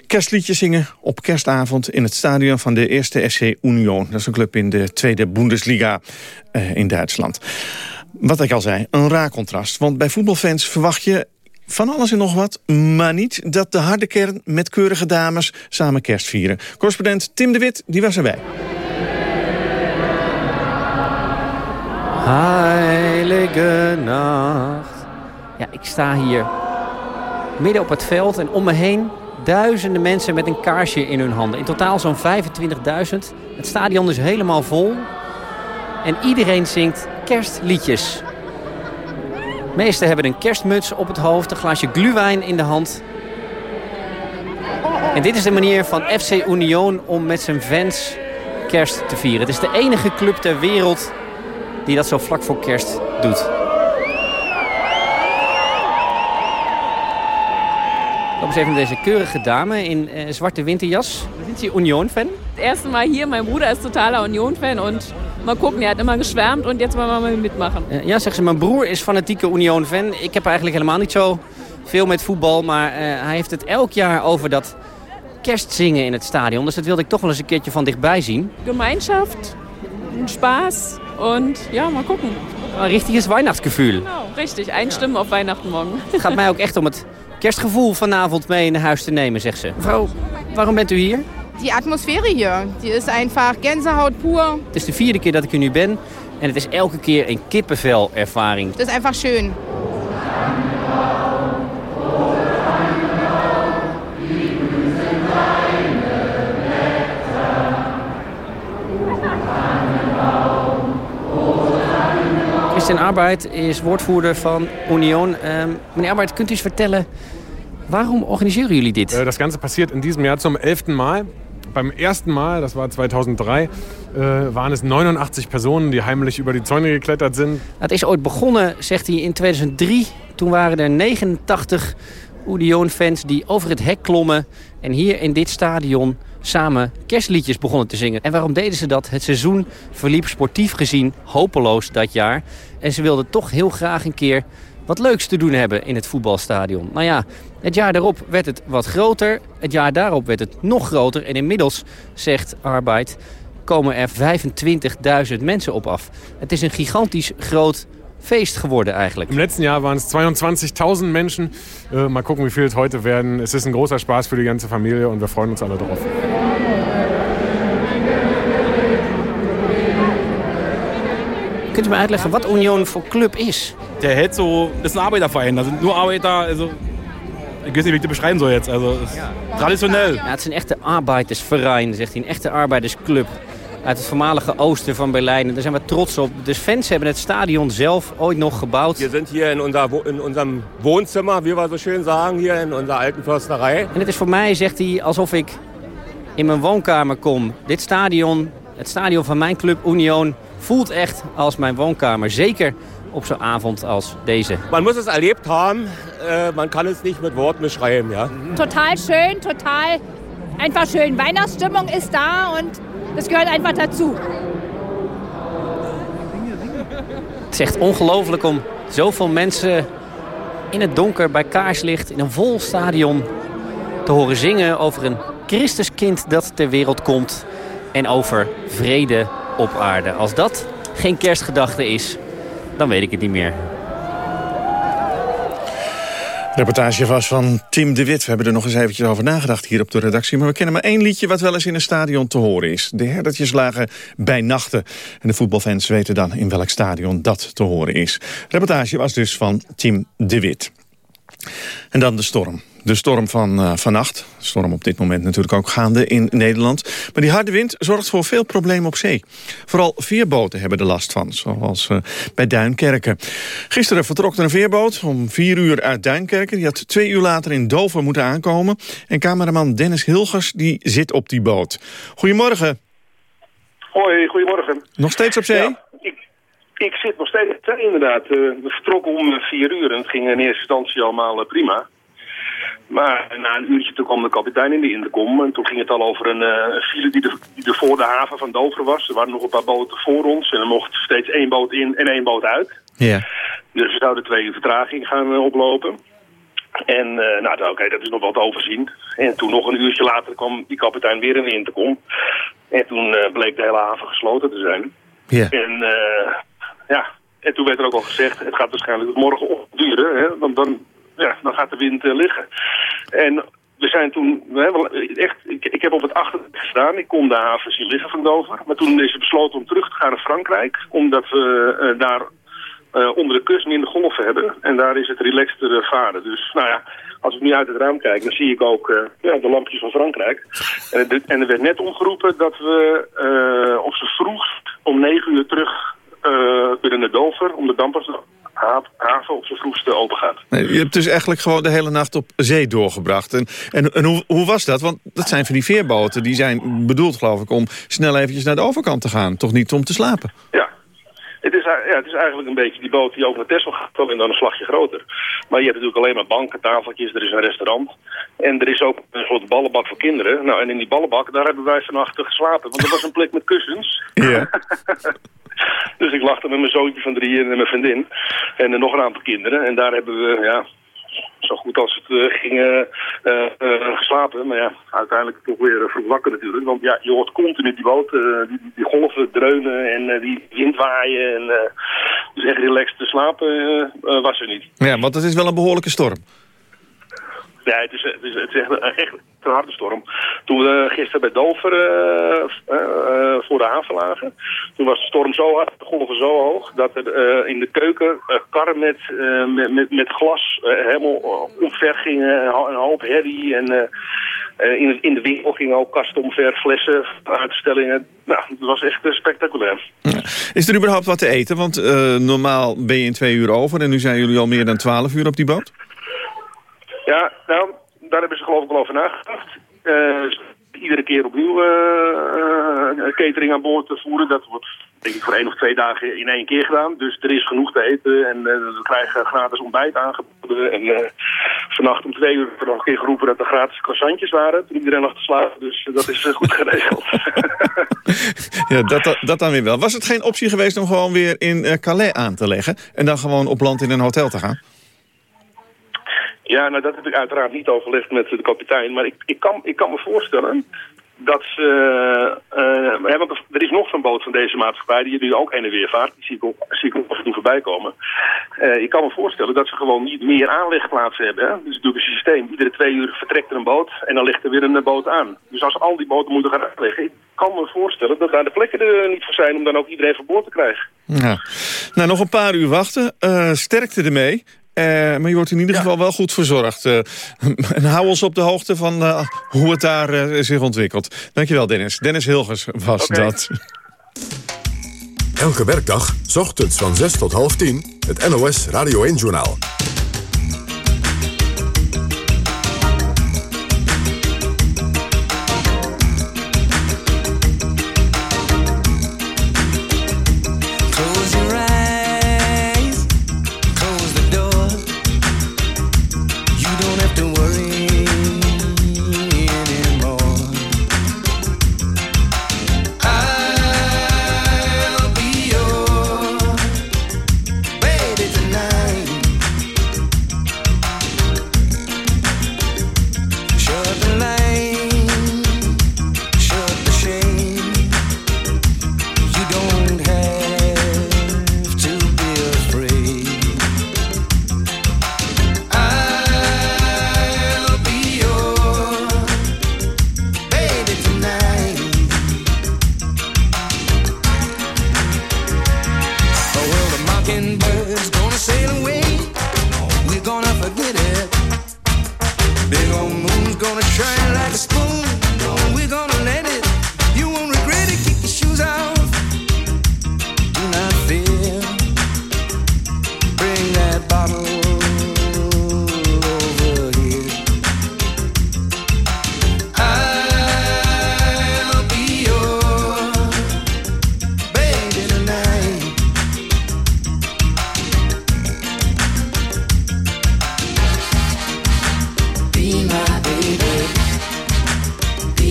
Kerstliedjes zingen op kerstavond in het stadion van de eerste SC Union. Dat is een club in de tweede Bundesliga in Duitsland. Wat ik al zei, een raar contrast. Want bij voetbalfans verwacht je van alles en nog wat, maar niet dat de harde kern met keurige dames samen kerst vieren. Correspondent Tim de Wit, die was erbij. Heilige nacht. Ja, ik sta hier midden op het veld en om me heen duizenden mensen met een kaarsje in hun handen. In totaal zo'n 25.000. Het stadion is helemaal vol. En iedereen zingt kerstliedjes. Meesten hebben een kerstmuts op het hoofd, een glaasje gluwijn in de hand. En dit is de manier van FC Union om met zijn fans kerst te vieren. Het is de enige club ter wereld die dat zo vlak voor kerst doet. Kom eens even deze keurige dame in uh, zwarte winterjas. Sind Sie Union-Fan? Het eerste Mal hier. Mijn broer is totaler Union-Fan. Mal gucken, hij had immer geschwärmt en jetzt wollen we mal mitmachen. Eh, ja, zegt ze, mijn broer is fanatieke Union-fan. Ik heb eigenlijk helemaal niet zo veel met voetbal, maar uh, hij heeft het elk jaar over dat kerstzingen in het stadion. Dus dat wilde ik toch wel eens een keertje van dichtbij zien. Gemeinschaft, Spaß en ja, mal gucken. Een richtiges Weihnachtsgefühl. Genau, richtig. Einstimmen op Weihnachten morgen. Het gaat mij ook echt om het kerstgevoel vanavond mee naar huis te nemen, zegt ze. Mevrouw, waarom bent u hier? Die Atmosphäre hier. Die is einfach Gänsehaut pur. Het is de vierde keer dat ik hier nu ben. En het is elke keer een kippenvel-ervaring. Het is einfach schön. Christian Arbeid is woordvoerder van Union. Ähm, meneer Arbeid, kunt u eens vertellen... Waarom organiseren jullie dit? Das Ganze passiert in diesem Jahr zum elften Mal beim ersten Mal, das war 2003, äh, waren es 89 Personen, die heimlich über die Zäune geklettert sind. Het is ooit begonnen, zegt hij, in 2003. Toen waren er 89 Union-fans die over het hek klommen... en hier in dit stadion samen kerstliedjes begonnen te zingen. En waarom deden ze dat? Het seizoen verliep sportief gezien hopeloos dat jaar. En ze wilden toch heel graag een keer wat leuks te doen hebben in het voetbalstadion. Nou ja, het jaar daarop werd het wat groter. Het jaar daarop werd het nog groter. En inmiddels, zegt Arbeid, komen er 25.000 mensen op af. Het is een gigantisch groot feest geworden eigenlijk. Im letzten Jahr waren es 22.000 Menschen. Äh, mal gucken, wie viel es heute werden. Es ist ein großer Spaß für die ganze Familie und wir freuen uns alle darauf. Kunt u me uitleggen wat Union voor club is? Der hält so, ist ein Arbeiterverein. Da sind nur Arbeiter, also ik weet niet wie ik het beschrijven zou jetzt. Also, traditioneel. Ja, het is een echte arbeidersverein, zegt hij. Een echte arbeidersclub uit het voormalige oosten van Berlijn. En daar zijn we trots op. De fans hebben het stadion zelf ooit nog gebouwd. We zijn hier in, unser, in unserem Wohnzimmer, wie we zo schön sagen, hier in onze alten Försterei. En het is voor mij, zegt hij, alsof ik in mijn woonkamer kom. Dit stadion, het stadion van mijn club Union, voelt echt als mijn woonkamer. Zeker op zo'n avond als deze. Man muss es erlebt haben, uh, man kann es nicht mit Worten beschreiben. Ja? Total schön, total einfach schön. Weihnachtsstimmung ist da und das gehört einfach dazu. Het is echt ongelooflijk om zoveel mensen in het donker bij kaarslicht in een vol stadion te horen zingen over een Christuskind dat ter wereld komt en over vrede op aarde. Als dat geen kerstgedachte is, dan weet ik het niet meer. Reportage was van Tim de Wit. We hebben er nog eens eventjes over nagedacht hier op de redactie. Maar we kennen maar één liedje wat wel eens in een stadion te horen is. De herdertjes lagen bij nachten. En de voetbalfans weten dan in welk stadion dat te horen is. Reportage was dus van Tim de Wit. En dan de storm. De storm van uh, vannacht. Storm op dit moment natuurlijk ook gaande in Nederland. Maar die harde wind zorgt voor veel problemen op zee. Vooral veerboten hebben er last van, zoals uh, bij Duinkerken. Gisteren vertrok er een veerboot om vier uur uit Duinkerken. Die had twee uur later in Dover moeten aankomen. En cameraman Dennis Hilgers die zit op die boot. Goedemorgen. Hoi, goedemorgen. Nog steeds op zee? Ja, ik, ik zit nog steeds op zee inderdaad. Uh, we vertrokken om vier uur en het ging in eerste instantie allemaal prima. Maar na een uurtje toen kwam de kapitein in de intercom. En toen ging het al over een uh, file die, de, die er voor de haven van Dover was. Er waren nog een paar boten voor ons. En er mocht steeds één boot in en één boot uit. Ja. Dus we zouden twee uur vertraging gaan uh, oplopen. En uh, nou, oké, okay, dat is nog wat overzien. En toen nog een uurtje later kwam die kapitein weer in de intercom. En toen bleek de hele haven gesloten te zijn. Ja. En ja, en toen werd er ook al gezegd, het gaat waarschijnlijk morgen opduren. Hè, want dan ja, dan gaat de wind uh, liggen. En we zijn toen, echt, ik, ik heb op het achterdek gestaan. Ik kon de haven zien liggen van Dover. Maar toen is het besloten om terug te gaan naar Frankrijk. Omdat we uh, daar uh, onder de kust minder golven hebben. En daar is het relaxter varen. Dus nou ja, als ik nu uit het raam kijk, dan zie ik ook ja, de lampjes van Frankrijk. En, er werd net omgeroepen dat we op z'n vroegst om negen uur terug kunnen naar Dover om de dampers haven op zijn vroegste open gaat. Nee, je hebt dus eigenlijk gewoon de hele nacht op zee doorgebracht. En, en, en hoe, hoe, was dat? Want dat zijn van die veerboten. Die zijn bedoeld, geloof ik, om snel eventjes naar de overkant te gaan. Toch niet om te slapen? Ja. Het is, ja, het is eigenlijk een beetje die boot die over naar Texel gaat, alleen dan een slagje groter. Maar je hebt natuurlijk alleen maar banken, tafeltjes, er is een restaurant. En er is ook een soort ballenbak voor kinderen. Nou, en in die ballenbak, daar hebben wij vannacht geslapen. Want er was een plek met kussens. Ja. dus ik lag er met mijn zoontje van drie en mijn vriendin. En nog een aantal kinderen. En daar hebben we, ja, zo goed als het uh, ging uh, uh, geslapen. Maar ja, uiteindelijk toch weer vroeg wakker natuurlijk. Want ja, je hoort continu die boot, die, die, golven dreunen en die wind waaien. En, dus echt relaxed te slapen was er niet. Ja, want het is wel een behoorlijke storm. Ja, het is, het is, het echt, een harde storm. Toen we gisteren bij Dover uh, voor de haven lagen, toen was de storm zo hard, de golven zo hoog, dat er in de keuken karren met, met, met, met, glas helemaal omver gingen, een hoop herrie en in, in de winkel gingen ook kasten omver, flessen, uitstellingen. Nou, dat was echt spectaculair. Is er überhaupt wat te eten? Want normaal ben je in twee uur over en nu zijn jullie al meer dan twaalf uur op die boot? Ja, nou, daar hebben ze geloof ik al over nagedacht. Uh, iedere keer opnieuw uh, catering aan boord te voeren. Dat wordt denk ik voor één of twee dagen in één keer gedaan. Dus er is genoeg te eten en we krijgen gratis ontbijt aangeboden. En vannacht om twee uur wordt nog een keer geroepen dat er gratis croissantjes waren. Toen iedereen lag te slapen, dus dat is goed geregeld. ja, dat, dat dan weer wel. Was het geen optie geweest om gewoon weer in Calais aan te leggen... en dan gewoon op land in een hotel te gaan? Ja, nou dat heb ik uiteraard niet overlegd met de kapitein. Maar ik, ik, kan, ik kan me voorstellen dat ze... Uh, er is nog zo'n boot van deze maatschappij die nu ook heen en weer vaart. Die zie ik, af en toe voorbij komen. Uh, ik kan me voorstellen dat ze gewoon niet meer aanlegplaatsen hebben. Hè? Dus door het systeem. Iedere twee uur vertrekt er een boot en dan ligt er weer een boot aan. Dus als al die boten moeten gaan aanleggen... ik kan me voorstellen dat daar de plekken er niet voor zijn... om dan ook iedereen van boord te krijgen. Ja. Nou, nog een paar uur wachten. Sterkte ermee. Uh, maar je wordt in ieder geval wel goed verzorgd. Uh, en hou ons op de hoogte van uh, hoe het daar zich ontwikkelt. Dankjewel, Dennis. Dennis Hilgers was okay. dat. Elke werkdag, s ochtends van 6 tot half 10, het NOS Radio 1-journaal.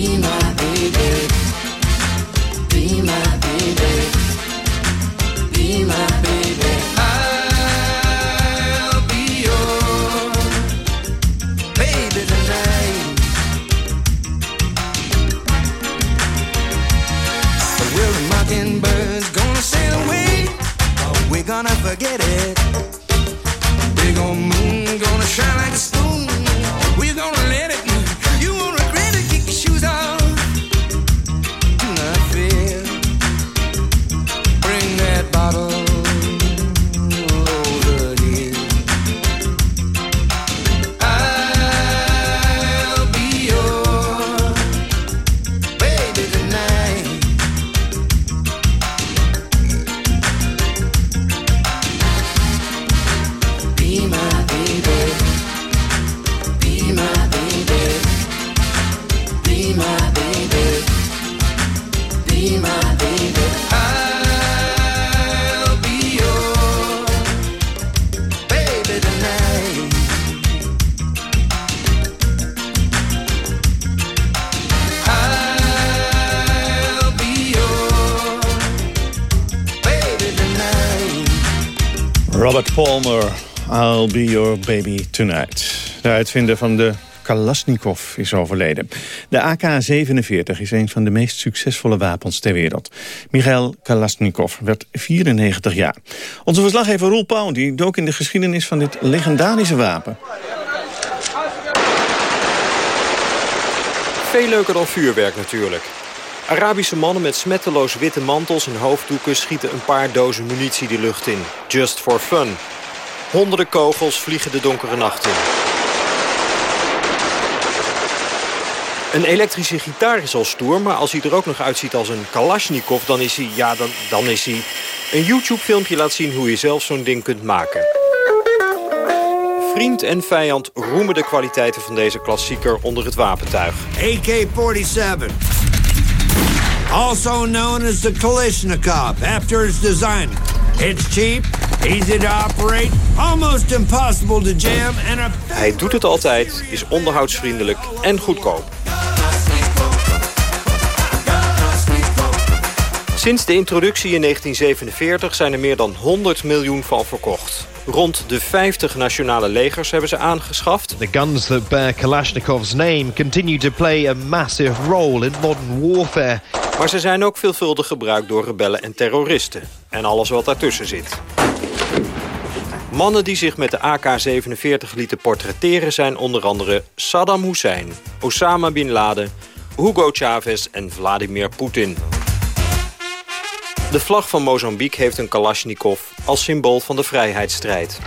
You know. Baby tonight. De uitvinder van de Kalashnikov is overleden. De AK-47 is een van de meest succesvolle wapens ter wereld. Michael Kalashnikov werd 94 jaar. Onze verslaggever Roel Pauw die dook in de geschiedenis van dit legendarische wapen. Veel leuker dan vuurwerk natuurlijk. Arabische mannen met smetteloos witte mantels en hoofddoeken schieten een paar dozen munitie de lucht in. Just for fun. Honderden kogels vliegen de donkere nacht in. Een elektrische gitaar is al stoer, maar als hij er ook nog uitziet als een Kalashnikov... dan is hij, ja, dan, dan is hij... Een YouTube-filmpje laat zien hoe je zelf zo'n ding kunt maken. Vriend en vijand roemen de kwaliteiten van deze klassieker onder het wapentuig. AK-47. Also known as the Kalashnikov, after its design. It's cheap, easy to operate, almost impossible to jam and a... Hij doet het altijd, is onderhoudsvriendelijk en goedkoop. Sinds de introductie in 1947 zijn er meer dan 100 miljoen van verkocht. Rond de 50 nationale legers hebben ze aangeschaft. The guns that bear Kalashnikov's name continue to play a massive role in modern warfare. Maar ze zijn ook veelvuldig gebruikt door rebellen en terroristen. En alles wat daartussen zit. Mannen die zich met de AK-47 lieten portretteren zijn onder andere Saddam Hussein, Osama Bin Laden, Hugo Chavez en Vladimir Poetin. De vlag van Mozambique heeft een Kalashnikov als symbool van de vrijheidsstrijd.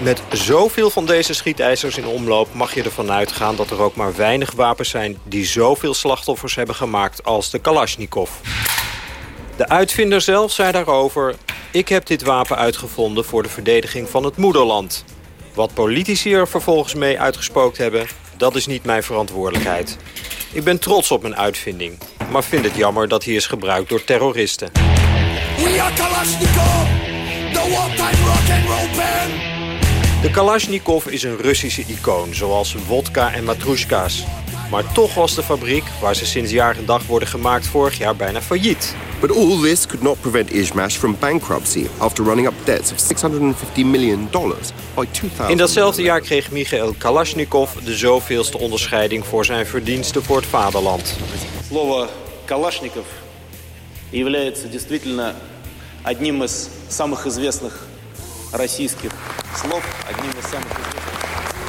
Met zoveel van deze schietijzers in omloop mag je ervan uitgaan dat er ook maar weinig wapens zijn die zoveel slachtoffers hebben gemaakt als de Kalashnikov. De uitvinder zelf zei daarover... ik heb dit wapen uitgevonden voor de verdediging van het moederland. Wat politici er vervolgens mee uitgespookt hebben, dat is niet mijn verantwoordelijkheid. Ik ben trots op mijn uitvinding, maar vind het jammer dat hij is gebruikt door terroristen. We are Kalashnikov, the one-time rock and roll band. De Kalashnikov is een Russische icoon, zoals vodka en matrushka's. Maar toch was de fabriek, waar ze sinds jaar en dag worden gemaakt, vorig jaar bijna failliet. But all this could not prevent Izmash from bankruptcy after running up debts of 650 million dollars by 2000. In datzelfde jaar kreeg Michael Kalashnikov de zoveelste onderscheiding voor zijn verdiensten voor het vaderland. Слово «Калашников» является действительно одним из самых известных российских слов, одним из самых известных.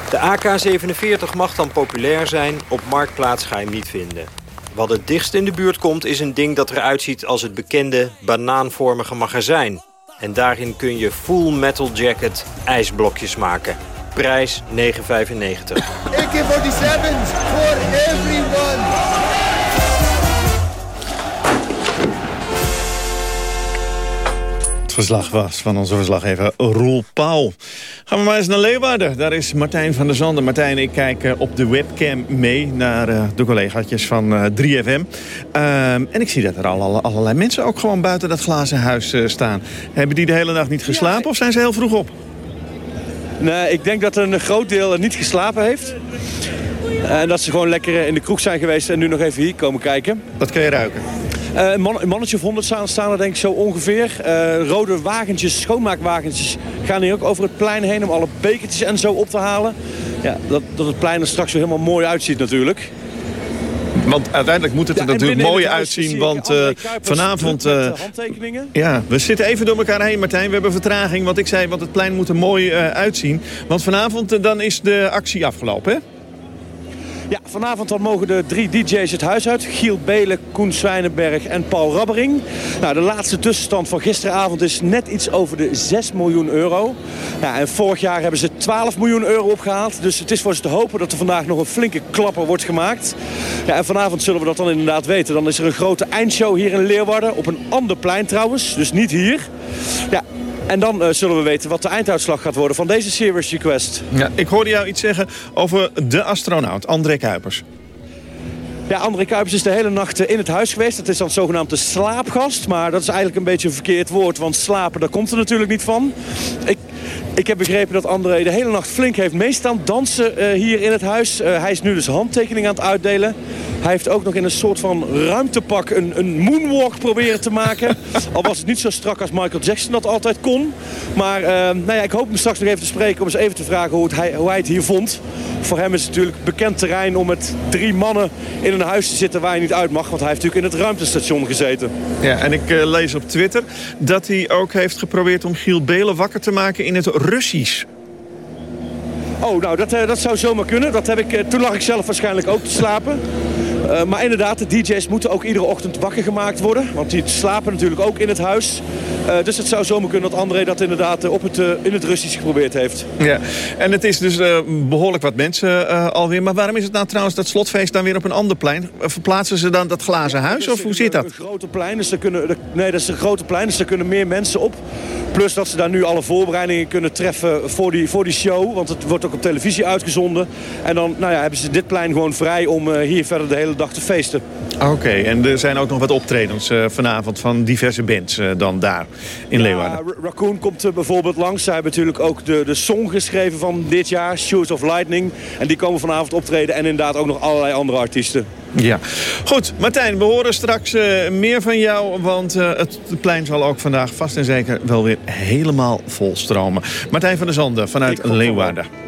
de AK-47 mag dan populair zijn, op Marktplaats ga je hem niet vinden. Wat het dichtst in de buurt komt is een ding dat eruit ziet als het bekende banaanvormige magazijn. En daarin kun je full metal jacket ijsblokjes maken. Prijs 9,95. AK-47's for everyone. Verslag was van onze verslaggever Roel Pauw. Gaan we maar eens naar Leeuwarden. Daar is Martijn van der Zanden. Martijn, ik kijk eh, op de webcam mee naar eh, de collegaatjes van eh, 3FM. Ehm, en ik zie dat er al, al- allerlei mensen ook gewoon buiten dat glazen huis staan. Hebben die de hele nacht niet geslapen of zijn ze heel vroeg op? Nee, ik denk dat een groot deel niet geslapen heeft. En dat ze gewoon lekker in de kroeg zijn geweest en nu nog even hier komen kijken. Wat kun je ruiken? Eh, een, man- een mannetje of honderd staan, staan er denk ik zo ongeveer. Eh, rode wagentjes, schoonmaakwagentjes gaan hier ook over het plein heen... om alle bekertjes en zo op te halen. Ja, dat, dat het plein er straks weer helemaal mooi uitziet natuurlijk. Want uiteindelijk moet het er Ja, natuurlijk mooi uitzien. Want Kuipers vanavond... Ja, we zitten even door elkaar heen, Martijn. We hebben vertraging, want ik zei, want het plein moet er mooi eh, uitzien. Want vanavond dan is de actie afgelopen, hè? Ja, vanavond mogen de drie DJ's het huis uit. Giel Belen, Koen Zwijnenberg en Paul Rabbering. Nou, de laatste tussenstand van gisteravond is net iets over de 6 miljoen euro. Ja, en vorig jaar hebben ze 12 miljoen euro opgehaald. Dus het is voor ze te hopen dat er vandaag nog een flinke klapper wordt gemaakt. Ja, en vanavond zullen we dat dan inderdaad weten. Dan is er een grote eindshow hier in Leeuwarden. Op een ander plein trouwens, dus niet hier. Ja, en dan eh, zullen we weten wat de einduitslag gaat worden van deze Serious Request. Ja, ik hoorde jou iets zeggen over de astronaut, André Kuipers. Ja, André Kuipers is de hele nacht eh, in het huis geweest. Dat is dan zogenaamd de slaapgast. Maar dat is eigenlijk een beetje een verkeerd woord. Want slapen, daar komt er natuurlijk niet van. Ik, ik heb begrepen dat André de hele nacht flink heeft meestaan dansen eh, hier in het huis. Eh, hij is nu dus handtekening aan het uitdelen. Hij heeft ook nog in een soort van ruimtepak een, een moonwalk proberen te maken. Al was het niet zo strak als Michael Jackson dat altijd kon. Maar eh, nou ja, ik hoop hem straks nog even te spreken om eens even te vragen hoe, het hij, hoe hij het hier vond. Voor hem is het natuurlijk bekend terrein om met drie mannen in een huis te zitten waar je niet uit mag. Want hij heeft natuurlijk in het ruimtestation gezeten. Ja, en ik eh, lees op Twitter dat hij ook heeft geprobeerd om Giel Belen wakker te maken in het Russisch. Oh, nou, dat, eh, dat zou zomaar kunnen. Dat heb ik, eh, toen lag ik zelf waarschijnlijk ook te slapen. Eh, maar inderdaad, de DJ's moeten ook iedere ochtend wakker gemaakt worden. Want die slapen natuurlijk ook in het huis. Dus het zou zomaar kunnen dat André dat inderdaad op het, in het Russisch geprobeerd heeft. Ja, en het is dus eh, behoorlijk wat mensen alweer. Maar waarom is het nou trouwens dat slotfeest dan weer op een ander plein? Verplaatsen ze dan dat glazen huis of hoe zit dat? Een grote plein, dus er kunnen, nee, dat is een grote plein, dus er kunnen meer mensen op. Plus dat ze daar nu alle voorbereidingen kunnen treffen voor die, voor die show. Want het wordt ook op televisie uitgezonden. En dan nou ja, hebben ze dit plein gewoon vrij om uh, hier verder de hele dag te feesten. Oké, en er zijn ook nog wat optredens uh, vanavond van diverse bands uh, dan daar in Leeuwarden. Ja, Raccoon komt bijvoorbeeld langs. Zij hebben natuurlijk ook de, de song geschreven van dit jaar, Shoes of Lightning. En die komen vanavond optreden en inderdaad ook nog allerlei andere artiesten. Ja, goed. Martijn, we horen straks uh, meer van jou, want uh, het plein zal ook vandaag vast en zeker wel weer helemaal vol stromen. Martijn van der Zanden vanuit Leeuwarden.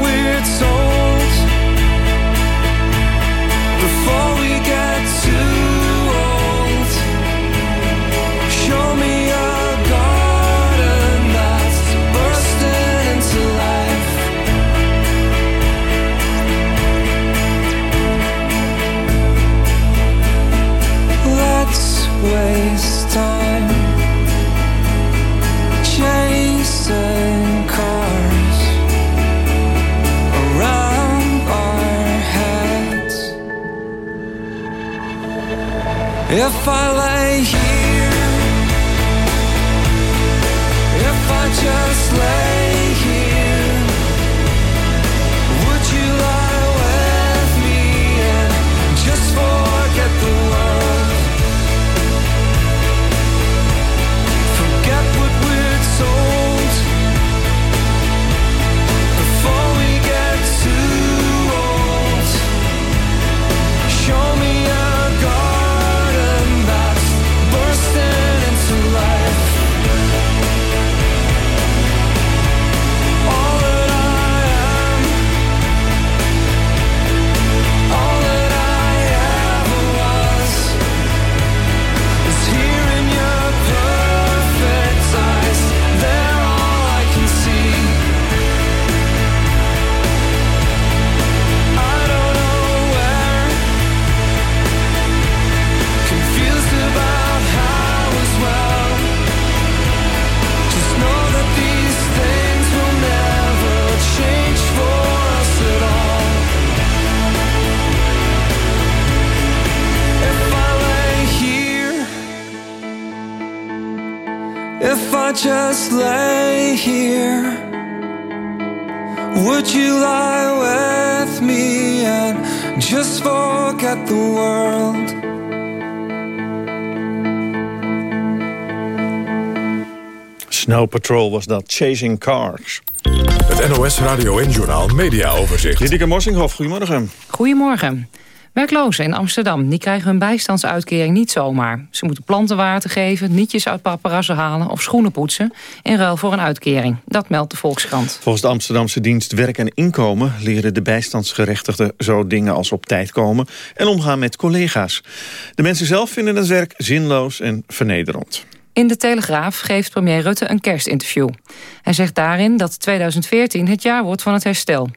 We're told before we get too waste time chasing cars around our heads. If I lay here, if I just lay just lay here, would you lie with me and just forget the world? Snow Patrol was dat, Chasing Cars. Het NOS Radio en Journaal Media Overzicht. Liedeke Morsinghoff, goedemorgen. Goedemorgen. Werklozen in Amsterdam die krijgen hun bijstandsuitkering niet zomaar. Ze moeten plantenwater geven, nietjes uit paparazzen halen... of schoenen poetsen in ruil voor een uitkering. Dat meldt de Volkskrant. Volgens de Amsterdamse dienst Werk en Inkomen... leren de bijstandsgerechtigden zo dingen als op tijd komen... en omgaan met collega's. De mensen zelf vinden het werk zinloos en vernederend. In de Telegraaf geeft premier Rutte een kerstinterview. Hij zegt daarin dat 2014 het jaar wordt van het herstel.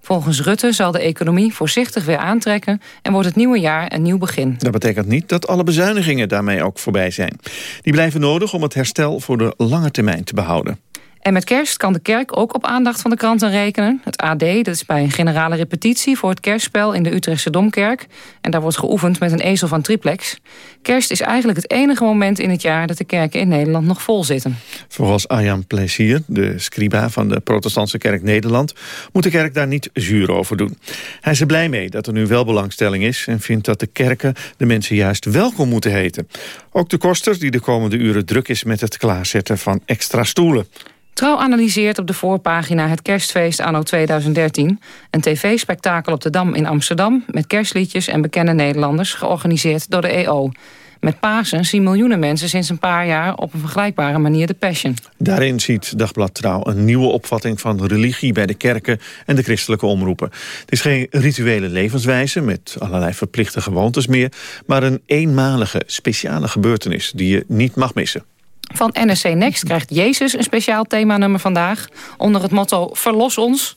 Volgens Rutte zal de economie voorzichtig weer aantrekken... en wordt het nieuwe jaar een nieuw begin. Dat betekent niet dat alle bezuinigingen daarmee ook voorbij zijn. Die blijven nodig om het herstel voor de lange termijn te behouden. En met kerst kan de kerk ook op aandacht van de kranten rekenen. Het AD, dat is bij een generale repetitie voor het kerstspel in de Utrechtse Domkerk. En daar wordt geoefend met een ezel van triplex. Kerst is eigenlijk het enige moment in het jaar dat de kerken in Nederland nog vol zitten. Volgens Arjan Plezier, de scriba van de protestantse kerk Nederland... moet de kerk daar niet zuur over doen. Hij is er blij mee dat er nu wel belangstelling is... en vindt dat de kerken de mensen juist welkom moeten heten. Ook de koster die de komende uren druk is met het klaarzetten van extra stoelen. Trouw analyseert op de voorpagina het kerstfeest anno 2013. Een tv-spektakel op de Dam in Amsterdam... met kerstliedjes en bekende Nederlanders, georganiseerd door de EO. Met Pasen zien miljoenen mensen sinds een paar jaar... op een vergelijkbare manier de Passion. Daarin ziet Dagblad Trouw een nieuwe opvatting van religie... bij de kerken en de christelijke omroepen. Het is geen rituele levenswijze met allerlei verplichte gewoontes meer... maar een eenmalige, speciale gebeurtenis die je niet mag missen. Van NSC Next krijgt Jezus een speciaal themanummer vandaag... onder het motto Verlos ons.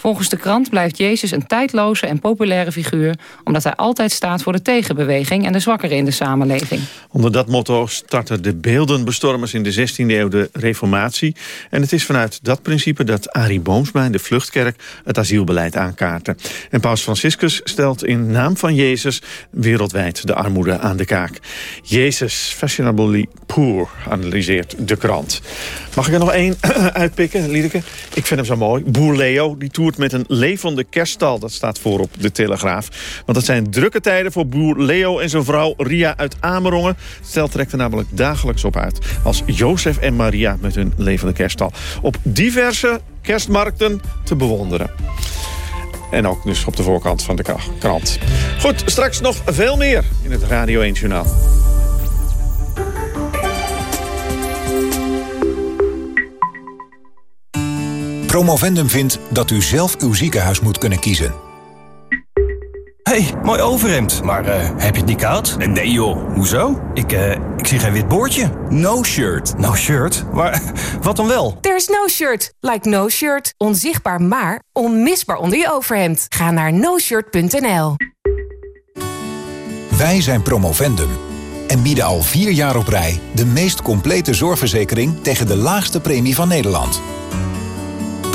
Volgens de krant blijft Jezus een tijdloze en populaire figuur... omdat hij altijd staat voor de tegenbeweging en de zwakkeren in de samenleving. Onder dat motto starten de beeldenbestormers in de 16e eeuw de reformatie. En het is vanuit dat principe dat Arie Boomsma in de Vluchtkerk... het asielbeleid aankaarten. En paus Franciscus stelt in naam van Jezus wereldwijd de armoede aan de kaak. Jezus, fashionably poor, analyseert de krant. Mag ik er nog één uitpikken, Liedeke? Ik vind hem zo mooi. Boer Leo, die met een levende kerststal. Dat staat voor op de Telegraaf. Want het zijn drukke tijden voor boer Leo en zijn vrouw Ria uit Amerongen. Stel trekt er namelijk dagelijks op uit. Als Jozef en Maria met hun levende kerststal. Op diverse kerstmarkten te bewonderen. En ook dus op de voorkant van de krant. Goed, straks nog veel meer in het Radio 1 Journaal. Promovendum vindt dat u zelf uw ziekenhuis moet kunnen kiezen. hey, mooi overhemd. Maar uh, heb je het niet koud? Nee joh, hoezo? Ik, uh, ik zie geen wit boordje. No shirt. No shirt? Maar wat dan wel? There's no shirt. Like no shirt. Onzichtbaar maar onmisbaar onder je overhemd. Ga naar noshirt.nl Wij zijn Promovendum en bieden al vier jaar op rij... de meest complete zorgverzekering tegen de laagste premie van Nederland.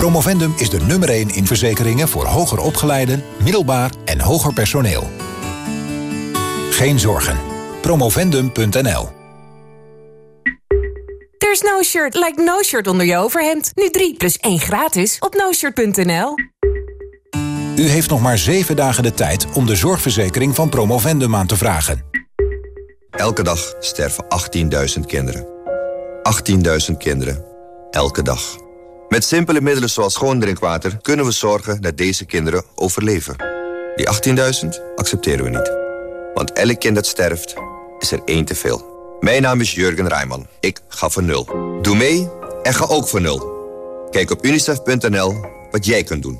Promovendum is de nummer 1 in verzekeringen voor hoger opgeleiden, middelbaar en hoger personeel. Geen zorgen. Promovendum.nl There's no shirt like no shirt onder je overhemd. Nu 3 plus 1 gratis op noshirt.nl. U heeft nog maar 7 dagen de tijd om de zorgverzekering van Promovendum aan te vragen. Elke dag sterven 18.000 kinderen. 18.000 kinderen. Elke dag. Met simpele middelen zoals schoon drinkwater kunnen we zorgen dat deze kinderen overleven. Die 18.000 accepteren we niet. Want elk kind dat sterft, is er één te veel. Mijn naam is Jurgen Rijman. Ik ga voor nul. Doe mee en ga ook voor nul. Kijk op unicef.nl wat jij kunt doen.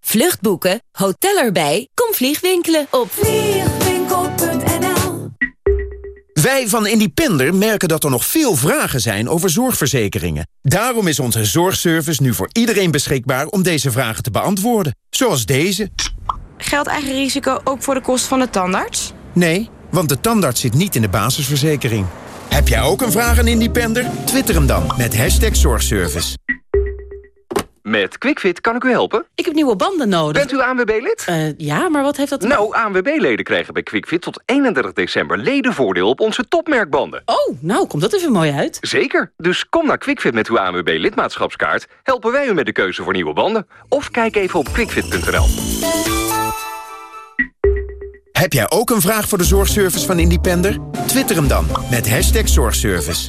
Vluchtboeken, hotel erbij, kom vliegwinkelen op Wij van Independer merken dat er nog veel vragen zijn over zorgverzekeringen. Daarom is onze zorgservice nu voor iedereen beschikbaar om deze vragen te beantwoorden. Zoals deze. Geldt eigen risico ook voor de kost van de tandarts? Nee, want de tandarts zit niet in de basisverzekering. Heb jij ook een vraag aan Independer? Twitter hem dan met hashtag zorgservice. Met QuickFit kan ik u helpen? Ik heb nieuwe banden nodig. Bent u ANWB-lid? Uh, ja, maar wat heeft dat... Nou, ANWB-leden krijgen bij QuickFit tot 31 december ledenvoordeel op onze topmerkbanden. Oh, nou, komt dat even mooi uit. Zeker. Dus kom naar QuickFit met uw ANWB-lidmaatschapskaart. Helpen wij u met de keuze voor nieuwe banden. Of kijk even op quickfit.nl. Heb jij ook een vraag voor de zorgservice van Independer? Twitter hem dan met hashtag zorgservice.